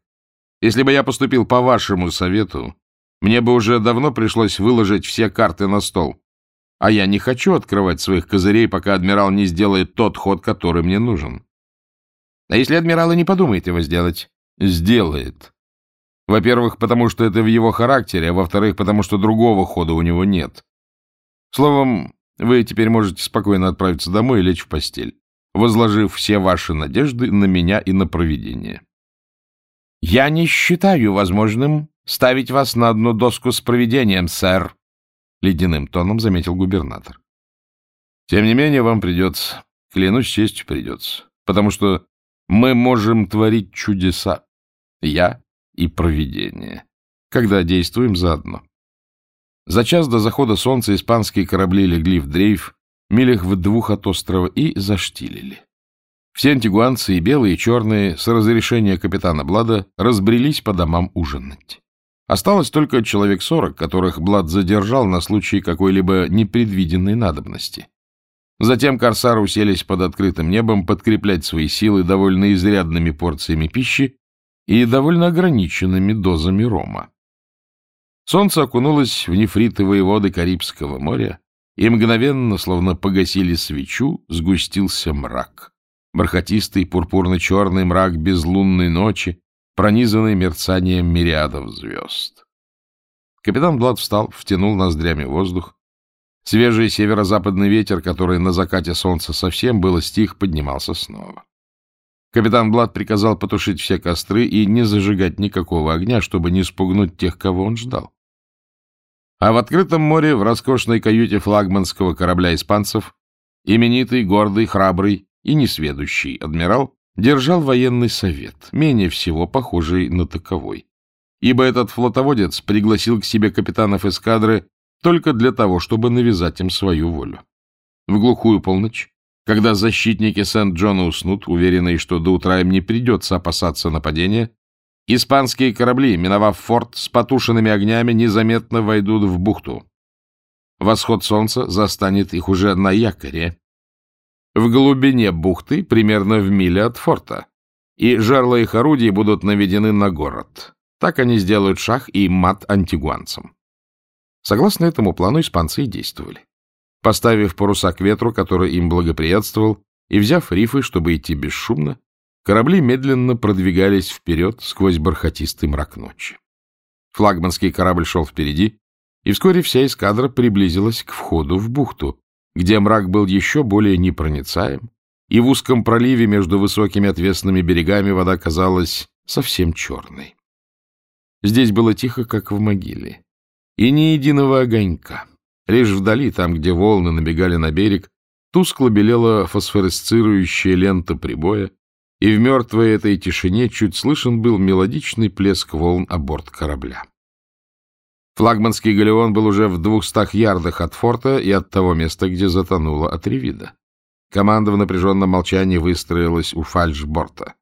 Если бы я поступил по вашему совету, мне бы уже давно пришлось выложить все карты на стол. А я не хочу открывать своих козырей, пока адмирал не сделает тот ход, который мне нужен. А если адмирал и не подумает его сделать? Сделает. Во-первых, потому что это в его характере, а во-вторых, потому что другого хода у него нет. Словом, вы теперь можете спокойно отправиться домой и лечь в постель, возложив все ваши надежды на меня и на провидение. Я не считаю возможным ставить вас на одну доску с провидением, сэр, ледяным тоном заметил губернатор. Тем не менее, вам придется, клянусь честью, придется, потому что мы можем творить чудеса. Я и провидение, когда действуем заодно. За час до захода солнца испанские корабли легли в дрейф, милях в двух от острова, и заштилили. Все антигуанцы, и белые, и черные, с разрешения капитана Блада, разбрелись по домам ужинать. Осталось только человек сорок, которых Блад задержал на случай какой-либо непредвиденной надобности. Затем корсары уселись под открытым небом подкреплять свои силы довольно изрядными порциями пищи и довольно ограниченными дозами рома. Солнце окунулось в нефритовые воды Карибского моря, и мгновенно, словно погасили свечу, сгустился мрак. Бархатистый пурпурно-черный мрак безлунной ночи, пронизанный мерцанием мириадов звезд. Капитан Блад встал, втянул ноздрями воздух. Свежий северо-западный ветер, который на закате солнца совсем было стих, поднимался снова. Капитан Блад приказал потушить все костры и не зажигать никакого огня, чтобы не спугнуть тех, кого он ждал. А в открытом море, в роскошной каюте флагманского корабля испанцев, именитый, гордый, храбрый и несведущий адмирал держал военный совет, менее всего похожий на таковой. Ибо этот флотоводец пригласил к себе капитанов эскадры только для того, чтобы навязать им свою волю. В глухую полночь когда защитники Сент-Джона уснут, уверенные, что до утра им не придется опасаться нападения, испанские корабли, миновав форт с потушенными огнями, незаметно войдут в бухту. Восход солнца застанет их уже на якоре, в глубине бухты, примерно в миле от форта, и жерла их орудий будут наведены на город. Так они сделают шах и мат антигуанцам. Согласно этому плану, испанцы и действовали. Поставив паруса к ветру, который им благоприятствовал, и взяв рифы, чтобы идти бесшумно, корабли медленно продвигались вперед сквозь бархатистый мрак ночи. Флагманский корабль шел впереди, и вскоре вся эскадра приблизилась к входу в бухту, где мрак был еще более непроницаем, и в узком проливе между высокими отвесными берегами вода казалась совсем черной. Здесь было тихо, как в могиле, и ни единого огонька. Лишь вдали, там, где волны набегали на берег, тускло белела фосфоресцирующая лента прибоя, и в мертвой этой тишине чуть слышен был мелодичный плеск волн о борт корабля. Флагманский галеон был уже в двухстах ярдах от форта и от того места, где затонула Атревида. Команда в напряженном молчании выстроилась у фальшборта.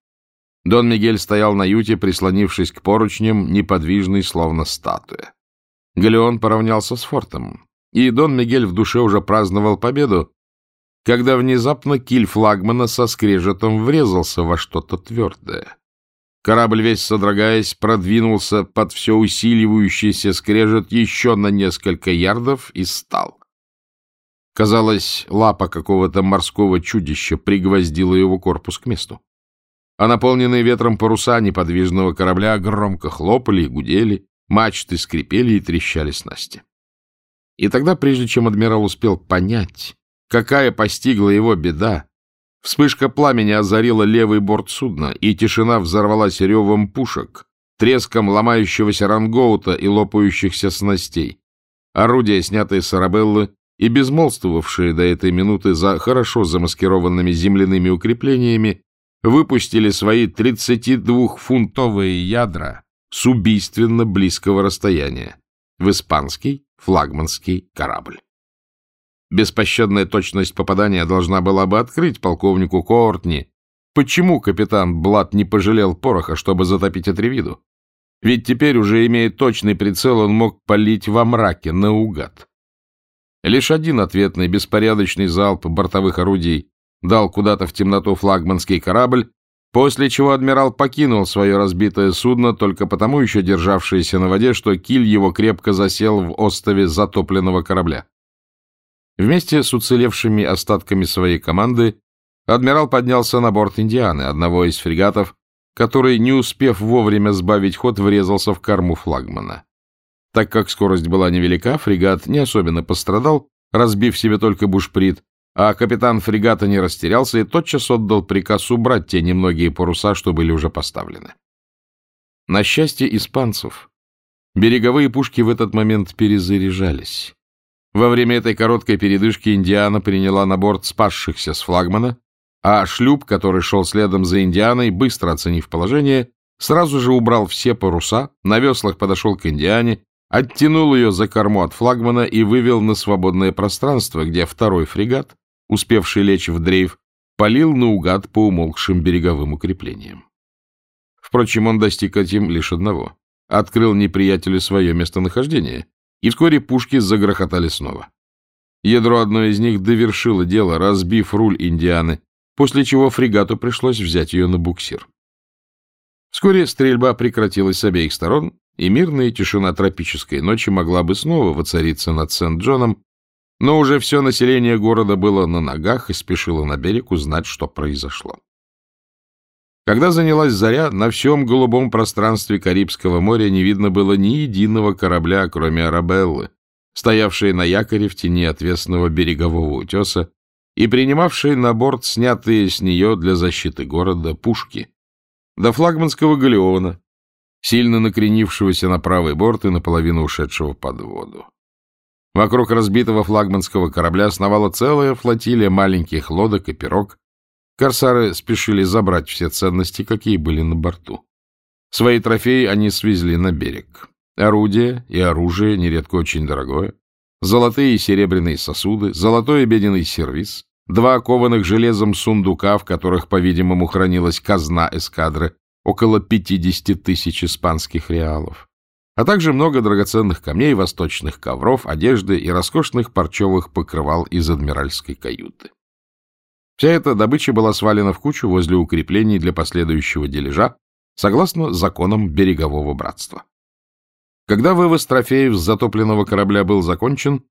Дон Мигель стоял на юте, прислонившись к поручням, неподвижный, словно статуя. Галеон поравнялся с фортом и Дон Мигель в душе уже праздновал победу, когда внезапно киль флагмана со скрежетом врезался во что-то твердое. Корабль, весь содрогаясь, продвинулся под все усиливающийся скрежет еще на несколько ярдов и стал. Казалось, лапа какого-то морского чудища пригвоздила его корпус к месту. А наполненные ветром паруса неподвижного корабля громко хлопали и гудели, мачты скрипели и трещали снасти. И тогда, прежде чем адмирал успел понять, какая постигла его беда, вспышка пламени озарила левый борт судна, и тишина взорвалась ревом пушек, треском ломающегося рангоута и лопающихся снастей. Орудия, снятые с арабеллы, и безмолвствовавшие до этой минуты за хорошо замаскированными земляными укреплениями, выпустили свои 32-фунтовые ядра с убийственно близкого расстояния в испанский флагманский корабль. Беспощадная точность попадания должна была бы открыть полковнику Коортни, почему капитан Блад не пожалел пороха, чтобы затопить Атревиду. Ведь теперь, уже имея точный прицел, он мог палить во мраке наугад. Лишь один ответный беспорядочный залп бортовых орудий дал куда-то в темноту флагманский корабль, после чего адмирал покинул свое разбитое судно, только потому еще державшееся на воде, что киль его крепко засел в остове затопленного корабля. Вместе с уцелевшими остатками своей команды адмирал поднялся на борт «Индианы», одного из фрегатов, который, не успев вовремя сбавить ход, врезался в корму флагмана. Так как скорость была невелика, фрегат не особенно пострадал, разбив себе только бушприт, а капитан фрегата не растерялся и тотчас отдал приказ убрать те немногие паруса, что были уже поставлены. На счастье испанцев, береговые пушки в этот момент перезаряжались. Во время этой короткой передышки Индиана приняла на борт спасшихся с флагмана, а шлюп, который шел следом за Индианой, быстро оценив положение, сразу же убрал все паруса, на веслах подошел к Индиане, оттянул ее за корму от флагмана и вывел на свободное пространство, где второй фрегат, успевший лечь в дрейф, полил наугад по умолкшим береговым укреплениям. Впрочем, он достиг этим лишь одного. Открыл неприятелю свое местонахождение, и вскоре пушки загрохотали снова. Ядро одной из них довершило дело, разбив руль Индианы, после чего фрегату пришлось взять ее на буксир. Вскоре стрельба прекратилась с обеих сторон, и мирная тишина тропической ночи могла бы снова воцариться над Сент-Джоном, но уже все население города было на ногах и спешило на берег узнать, что произошло. Когда занялась заря, на всем голубом пространстве Карибского моря не видно было ни единого корабля, кроме Арабеллы, стоявшей на якоре в тени отвесного берегового утеса и принимавшей на борт снятые с нее для защиты города пушки, до флагманского галеона, сильно накренившегося на правый борт и наполовину ушедшего под воду. Вокруг разбитого флагманского корабля сновала целая флотилия маленьких лодок и пирог. Корсары спешили забрать все ценности, какие были на борту. Свои трофеи они свезли на берег. Орудие и оружие, нередко очень дорогое, золотые и серебряные сосуды, золотой обеденный сервиз, два кованых железом сундука, в которых, по-видимому, хранилась казна эскадры, около 50 тысяч испанских реалов, а также много драгоценных камней, восточных ковров, одежды и роскошных парчевых покрывал из адмиральской каюты. Вся эта добыча была свалена в кучу возле укреплений для последующего дележа, согласно законам берегового братства. Когда вывоз трофеев с затопленного корабля был закончен,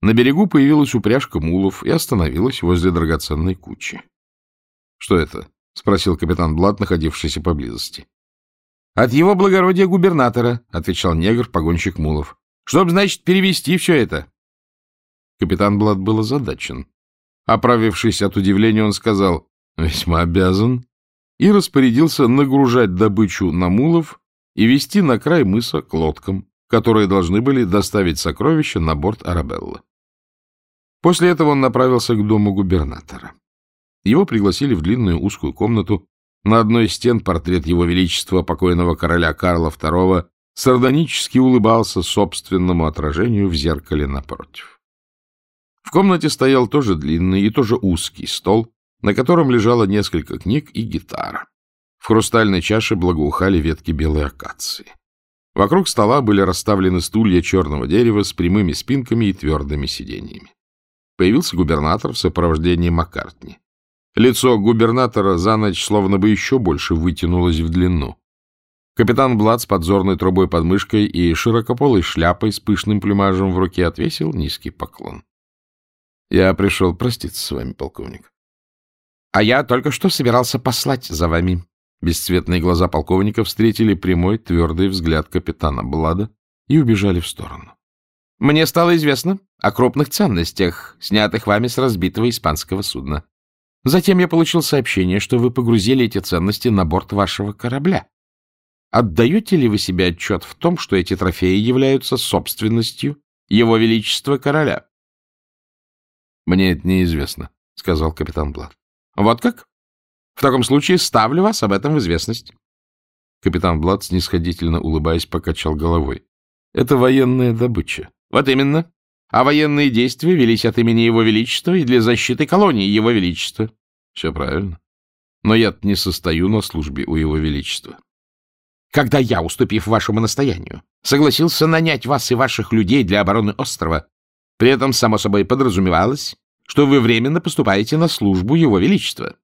на берегу появилась упряжка мулов и остановилась возле драгоценной кучи. — Что это? — спросил капитан Блад, находившийся поблизости. — От его благородия губернатора, — отвечал негр, погонщик мулов. — Чтоб, значит, перевести все это. Капитан Блад был озадачен. Оправившись от удивления, он сказал «Весьма обязан» и распорядился нагружать добычу на мулов и вести на край мыса к лодкам, которые должны были доставить сокровища на борт Арабеллы. После этого он направился к дому губернатора. Его пригласили в длинную узкую комнату. На одной из стен портрет его величества, покойного короля Карла II, сардонически улыбался собственному отражению в зеркале напротив. В комнате стоял тоже длинный и тоже узкий стол, на котором лежало несколько книг и гитара. В хрустальной чаше благоухали ветки белой акации. Вокруг стола были расставлены стулья черного дерева с прямыми спинками и твердыми сиденьями. Появился губернатор в сопровождении Маккартни. Лицо губернатора за ночь словно бы еще больше вытянулось в длину. Капитан Блад с подзорной трубой под мышкой и широкополой шляпой с пышным плюмажем в руке отвесил низкий поклон. — Я пришел проститься с вами, полковник. — А я только что собирался послать за вами. Бесцветные глаза полковника встретили прямой, твердый взгляд капитана Блада и убежали в сторону. — Мне стало известно о крупных ценностях, снятых вами с разбитого испанского судна. Затем я получил сообщение, что вы погрузили эти ценности на борт вашего корабля. Отдаете ли вы себе отчет в том, что эти трофеи являются собственностью Его Величества Короля? — Мне это неизвестно, — сказал капитан Блад. — Вот как? В таком случае ставлю вас об этом в известность. Капитан Блад, снисходительно улыбаясь, покачал головой. — Это военная добыча. — Вот именно. А военные действия велись от имени Его Величества и для защиты колонии Его Величества. Все правильно. Но я не состою на службе у Его Величества. Когда я, уступив вашему настоянию, согласился нанять вас и ваших людей для обороны острова, при этом, само собой, подразумевалось, что вы временно поступаете на службу Его Величества.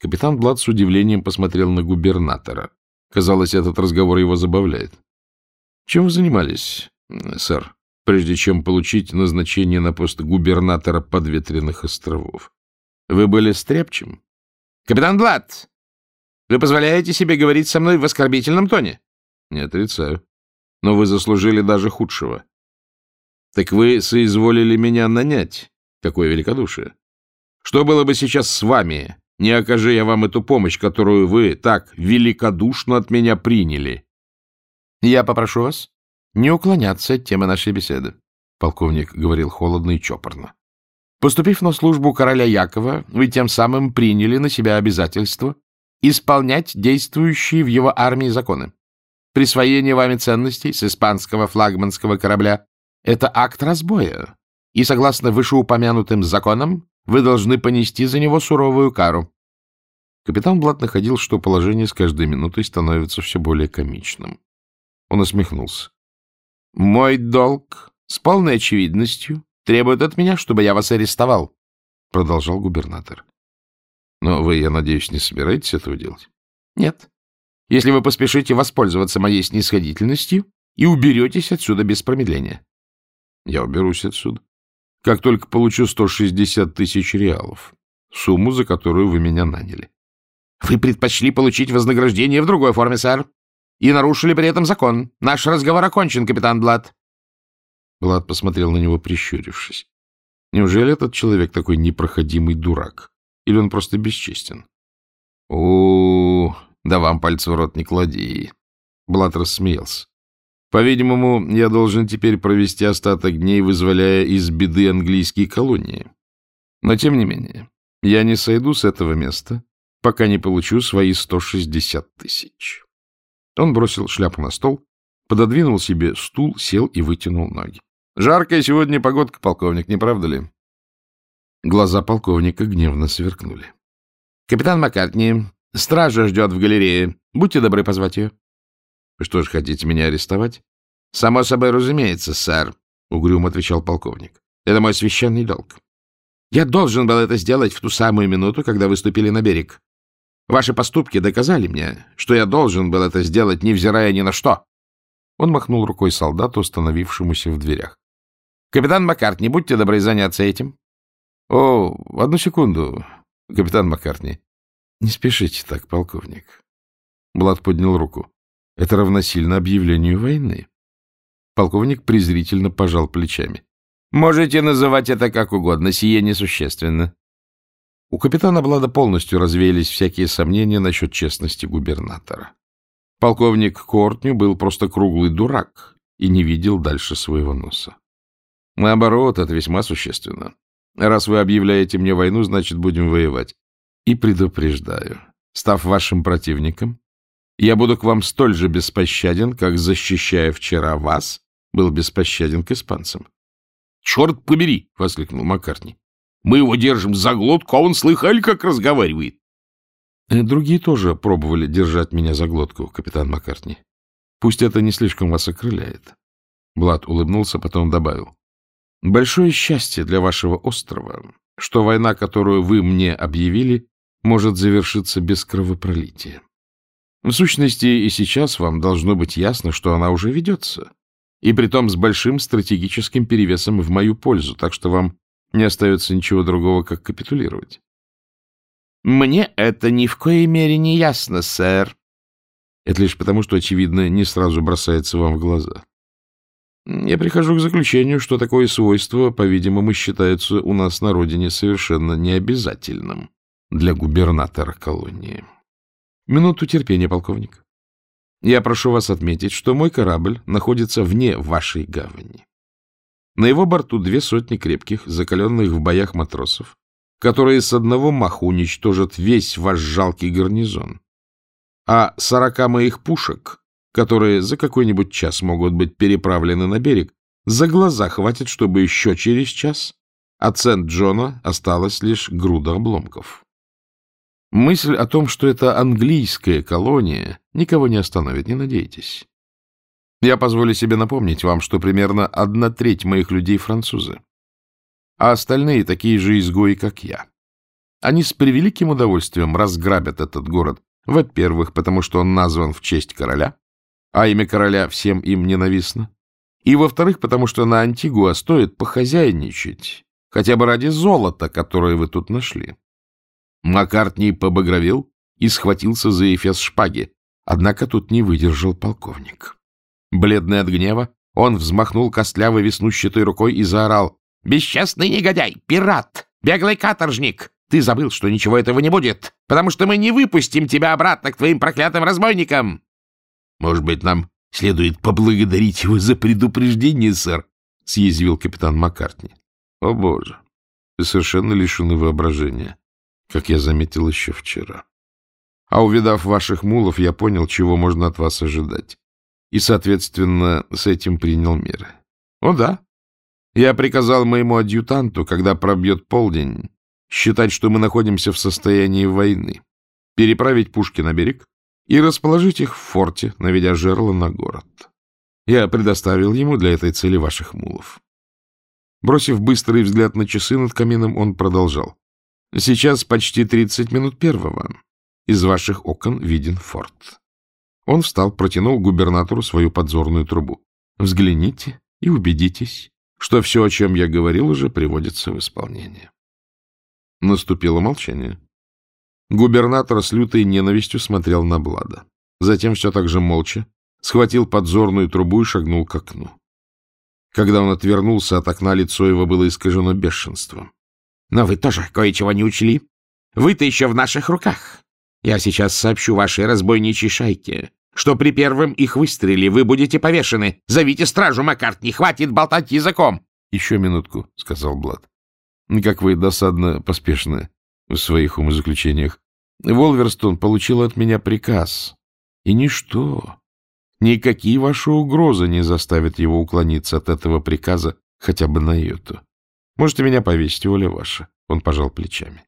Капитан Блад с удивлением посмотрел на губернатора. Казалось, этот разговор его забавляет. — Чем вы занимались, сэр, прежде чем получить назначение на пост губернатора подветренных островов? Вы были стряпчем? — Капитан Блад, вы позволяете себе говорить со мной в оскорбительном тоне? — Не отрицаю. Но вы заслужили даже худшего. — Так вы соизволили меня нанять. Какое великодушие! Что было бы сейчас с вами, не окажи я вам эту помощь, которую вы так великодушно от меня приняли? — Я попрошу вас не уклоняться от темы нашей беседы, — полковник говорил холодно и чопорно. Поступив на службу короля Якова, вы тем самым приняли на себя обязательство исполнять действующие в его армии законы. Присвоение вами ценностей с испанского флагманского корабля — это акт разбоя, и, согласно вышеупомянутым законам, вы должны понести за него суровую кару. Капитан Блат находил, что положение с каждой минутой становится все более комичным. Он усмехнулся. — Мой долг с полной очевидностью требует от меня, чтобы я вас арестовал, — продолжал губернатор. Но вы, я надеюсь, не собираетесь этого делать? Нет. Если вы поспешите воспользоваться моей снисходительностью и уберетесь отсюда без промедления. Я уберусь отсюда. Как только получу 160 тысяч реалов, сумму, за которую вы меня наняли. Вы предпочли получить вознаграждение в другой форме, сэр, и нарушили при этом закон. Наш разговор окончен, капитан Блад. Блад посмотрел на него, прищурившись. Неужели этот человек такой непроходимый дурак? Или он просто бесчестен? — О, да вам пальцы в рот не клади. Блат рассмеялся. По-видимому, я должен теперь провести остаток дней, вызволяя из беды английские колонии. Но, тем не менее, я не сойду с этого места, пока не получу свои 160 тысяч. Он бросил шляпу на стол, пододвинул себе стул, сел и вытянул ноги. — Жаркая сегодня погодка, полковник, не правда ли? Глаза полковника гневно сверкнули. — Капитан Маккартни, стража ждет в галерее. Будьте добры позвать ее. — что ж, хотите меня арестовать? — Само собой разумеется, сэр, — угрюмо отвечал полковник. — Это мой священный долг. Я должен был это сделать в ту самую минуту, когда вы ступили на берег. Ваши поступки доказали мне, что я должен был это сделать, невзирая ни на что. Он махнул рукой солдату, остановившемуся в дверях. — Капитан Маккартни, будьте добры заняться этим. — О, одну секунду, капитан Маккартни. — Не спешите так, полковник. Блад поднял руку. — Это равносильно объявлению войны. Полковник презрительно пожал плечами. — Можете называть это как угодно, сие несущественно. У капитана Блада полностью развеялись всякие сомнения насчет честности губернатора. Полковник Кортни был просто круглый дурак и не видел дальше своего носа. Наоборот, это весьма существенно. Раз вы объявляете мне войну, значит, будем воевать. И предупреждаю, став вашим противником, я буду к вам столь же беспощаден, как, защищая вчера вас, был беспощаден к испанцам. — Черт побери! — воскликнул Маккартни. — Мы его держим за глотку, а он слыхали, как разговаривает. Э, — Другие тоже пробовали держать меня за глотку, капитан Маккартни. Пусть это не слишком вас окрыляет. Блад улыбнулся, потом добавил. Большое счастье для вашего острова, что война, которую вы мне объявили, может завершиться без кровопролития. В сущности, и сейчас вам должно быть ясно, что она уже ведется, и притом с большим стратегическим перевесом в мою пользу, так что вам не остается ничего другого, как капитулировать. — Мне это ни в коей мере не ясно, сэр. Это лишь потому, что, очевидно, не сразу бросается вам в глаза. Я прихожу к заключению, что такое свойство, по-видимому, считается у нас на родине совершенно необязательным для губернатора колонии. Минуту терпения, полковник. Я прошу вас отметить, что мой корабль находится вне вашей гавани. На его борту две сотни крепких, закаленных в боях матросов, которые с одного маху уничтожат весь ваш жалкий гарнизон. А сорока моих пушек которые за какой-нибудь час могут быть переправлены на берег, За глаза хватит, чтобы еще через час от Сент-Джона осталась лишь груда обломков. Мысль о том, что это английская колония, никого не остановит, не надейтесь. Я позволю себе напомнить вам, что примерно одна треть моих людей — французы, а остальные такие же изгои, как я. Они с превеликим удовольствием разграбят этот город, во-первых, потому что он назван в честь короля, а имя короля всем им ненавистно, и, во-вторых, потому что на Антигуа стоит похозяйничать, хотя бы ради золота, которое вы тут нашли. Маккартни побагровел и схватился за эфес шпаги, однако тут не выдержал полковник. Бледный от гнева, он взмахнул костлявой веснущатой рукой и заорал. — Бесчестный негодяй! Пират! Беглый каторжник! Ты забыл, что ничего этого не будет, потому что мы не выпустим тебя обратно к твоим проклятым разбойникам! — Может быть, нам следует поблагодарить его за предупреждение, сэр? — съязвил капитан Маккартни. — О, боже! Ты совершенно лишены воображения, как я заметил еще вчера. А увидав ваших мулов, я понял, чего можно от вас ожидать и, соответственно, с этим принял меры. О да. Я приказал моему адъютанту, когда пробьет полдень, считать, что мы находимся в состоянии войны, переправить пушки на берег и расположить их в форте, наведя жерло на город. Я предоставил ему для этой цели ваших мулов. Бросив быстрый взгляд на часы над камином, он продолжал. Сейчас почти тридцать минут первого. Из ваших окон виден форт. Он встал, протянул губернатору свою подзорную трубу. Взгляните и убедитесь, что все, о чем я говорил, уже приводится в исполнение. Наступило молчание. Губернатор с лютой ненавистью смотрел на Блада. Затем все так же молча схватил подзорную трубу и шагнул к окну. Когда он отвернулся от окна, лицо его было искажено бешенством. — Но вы тоже кое-чего не учли. Вы-то еще в наших руках. Я сейчас сообщу вашей разбойничьей шайке, что при первом их выстреле вы будете повешены. Зовите стражу, Маккартни, хватит болтать языком. — Еще минутку, — сказал Блад. — Как вы досадно поспешны в своих умозаключениях. Волверстон получил от меня приказ. И ничто, никакие ваши угрозы не заставят его уклониться от этого приказа хотя бы на йоту. Можете меня повесить, воля ваша. Он пожал плечами.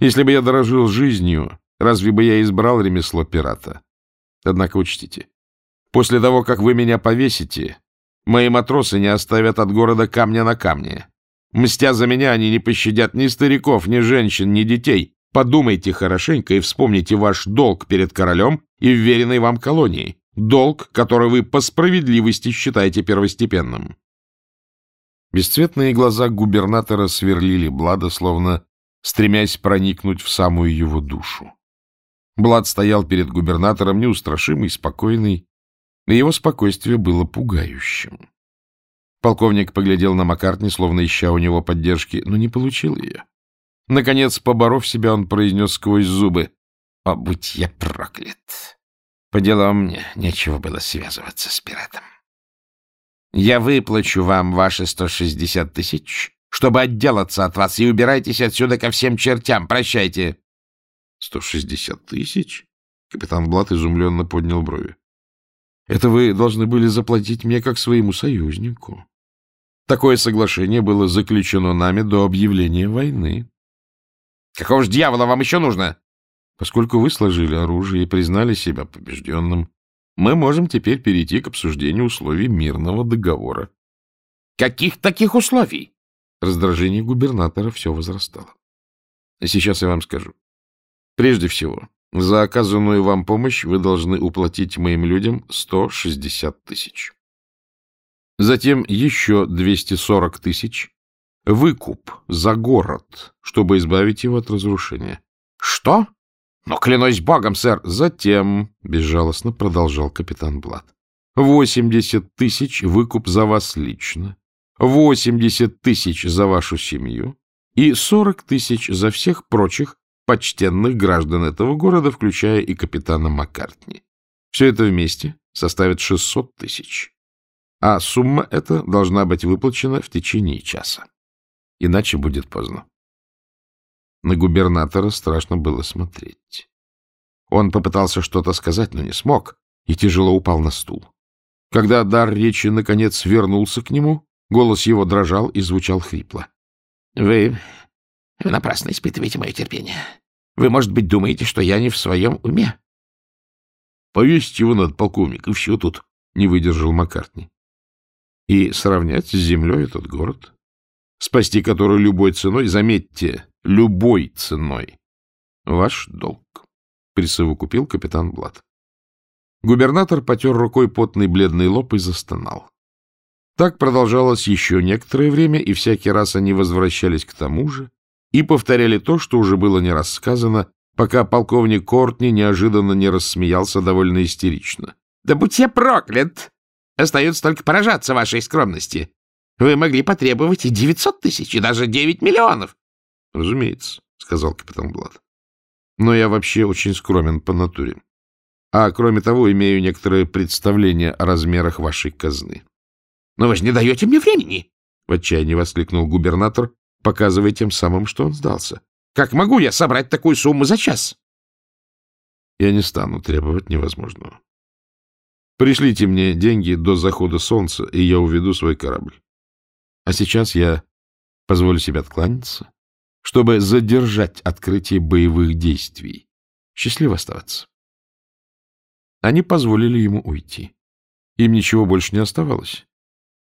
Если бы я дорожил жизнью, Разве бы я избрал ремесло пирата? Однако учтите, после того, как вы меня повесите, мои матросы не оставят от города камня на камне. Мстя за меня, они не пощадят ни стариков, ни женщин, ни детей. Подумайте хорошенько и вспомните ваш долг перед королем и вверенной вам колонией. Долг, который вы по справедливости считаете первостепенным. Бесцветные глаза губернатора сверлили Блада, словно стремясь проникнуть в самую его душу. Блад стоял перед губернатором неустрашимый, спокойный, и его спокойствие было пугающим. Полковник поглядел на Маккартни, словно ища у него поддержки, но не получил ее. Наконец, поборов себя, он произнес сквозь зубы. — О, будь я проклят! По делам мне нечего было связываться с пиратом. Я выплачу вам ваши сто шестьдесят тысяч, чтобы отделаться от вас, и убирайтесь отсюда ко всем чертям. Прощайте. — Сто шестьдесят тысяч? Капитан Блат изумленно поднял брови. — Это вы должны были заплатить мне как своему союзнику. Такое соглашение было заключено нами до объявления войны. — Какого ж дьявола вам еще нужно? Поскольку вы сложили оружие и признали себя побежденным, мы можем теперь перейти к обсуждению условий мирного договора. — Каких таких условий? Раздражение губернатора все возрастало. — Сейчас я вам скажу. Прежде всего, за оказанную вам помощь вы должны уплатить моим людям 160 тысяч. Затем еще 240 тысяч выкуп за город, чтобы избавить его от разрушения. — Что? Но клянусь богом, сэр. Затем, — безжалостно продолжал капитан Блад, — 80 тысяч выкуп за вас лично, 80 тысяч за вашу семью и 40 тысяч за всех прочих почтенных граждан этого города, включая и капитана Маккартни. Все это вместе составит 600 тысяч. А сумма эта должна быть выплачена в течение часа. Иначе будет поздно. На губернатора страшно было смотреть. Он попытался что-то сказать, но не смог, и тяжело упал на стул. Когда дар речи наконец вернулся к нему, Голос его дрожал и звучал хрипло. — Вы напрасно испытываете мое терпение. Вы, может быть, думаете, что я не в своем уме? — Повесить его надо, полковник, и все тут, — не выдержал Маккартни. — И сравнять с землей этот город, спасти который любой ценой, заметьте, любой ценой, ваш долг, — присовокупил капитан Блад. Губернатор потер рукой потный бледный лоб и застонал. Так продолжалось еще некоторое время, и всякий раз они возвращались к тому же и повторяли то, что уже было не рассказано, пока полковник Кортни неожиданно не рассмеялся довольно истерично. — Да будь я проклят! Остается только поражаться вашей скромности. Вы могли потребовать и девятьсот тысяч, и даже девять миллионов. — Разумеется, — сказал капитан Блад. — Но я вообще очень скромен по натуре. А кроме того, имею некоторое представление о размерах вашей казны. — Но вы же не даете мне времени! — в отчаянии воскликнул губернатор, показывая тем самым, что он сдался. — Как могу я собрать такую сумму за час? — Я не стану требовать невозможного. Пришлите мне деньги до захода солнца, и я уведу свой корабль. А сейчас я позволю себе откланяться, чтобы задержать открытие боевых действий. Счастливо оставаться. Они позволили ему уйти. Им ничего больше не оставалось.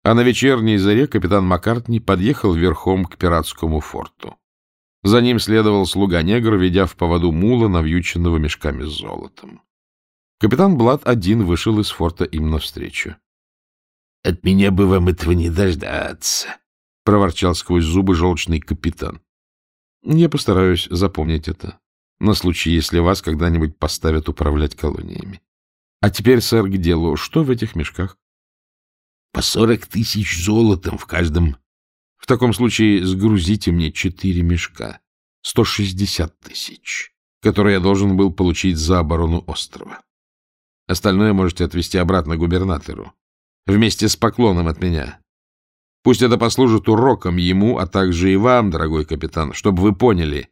А на вечерней заре капитан Маккартни подъехал верхом к пиратскому форту. За ним следовал слуга-негр, ведя в поводу мула, навьюченного мешками с золотом. Капитан Блад один вышел из форта им навстречу. — От меня бы вам этого не дождаться, — проворчал сквозь зубы желчный капитан. — Я постараюсь запомнить это, на случай, если вас когда-нибудь поставят управлять колониями. А теперь, сэр, к делу. Что в этих мешках? По сорок тысяч золотом в каждом. В таком случае сгрузите мне четыре мешка. Сто шестьдесят тысяч, которые я должен был получить за оборону острова. Остальное можете отвезти обратно губернатору. Вместе с поклоном от меня. Пусть это послужит уроком ему, а также и вам, дорогой капитан, чтобы вы поняли.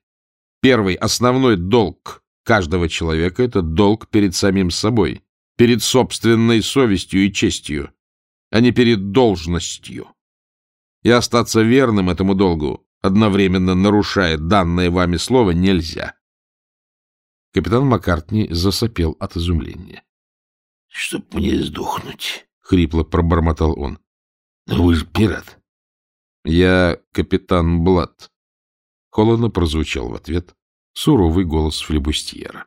Первый, основной долг каждого человека — это долг перед самим собой, перед собственной совестью и честью а не перед должностью. И остаться верным этому долгу, одновременно нарушая данное вами слово, нельзя. Капитан Маккартни засопел от изумления. — Чтоб мне сдохнуть, — хрипло пробормотал он. — Но вы же пират. — Я капитан Блад. Холодно прозвучал в ответ суровый голос флебустьера.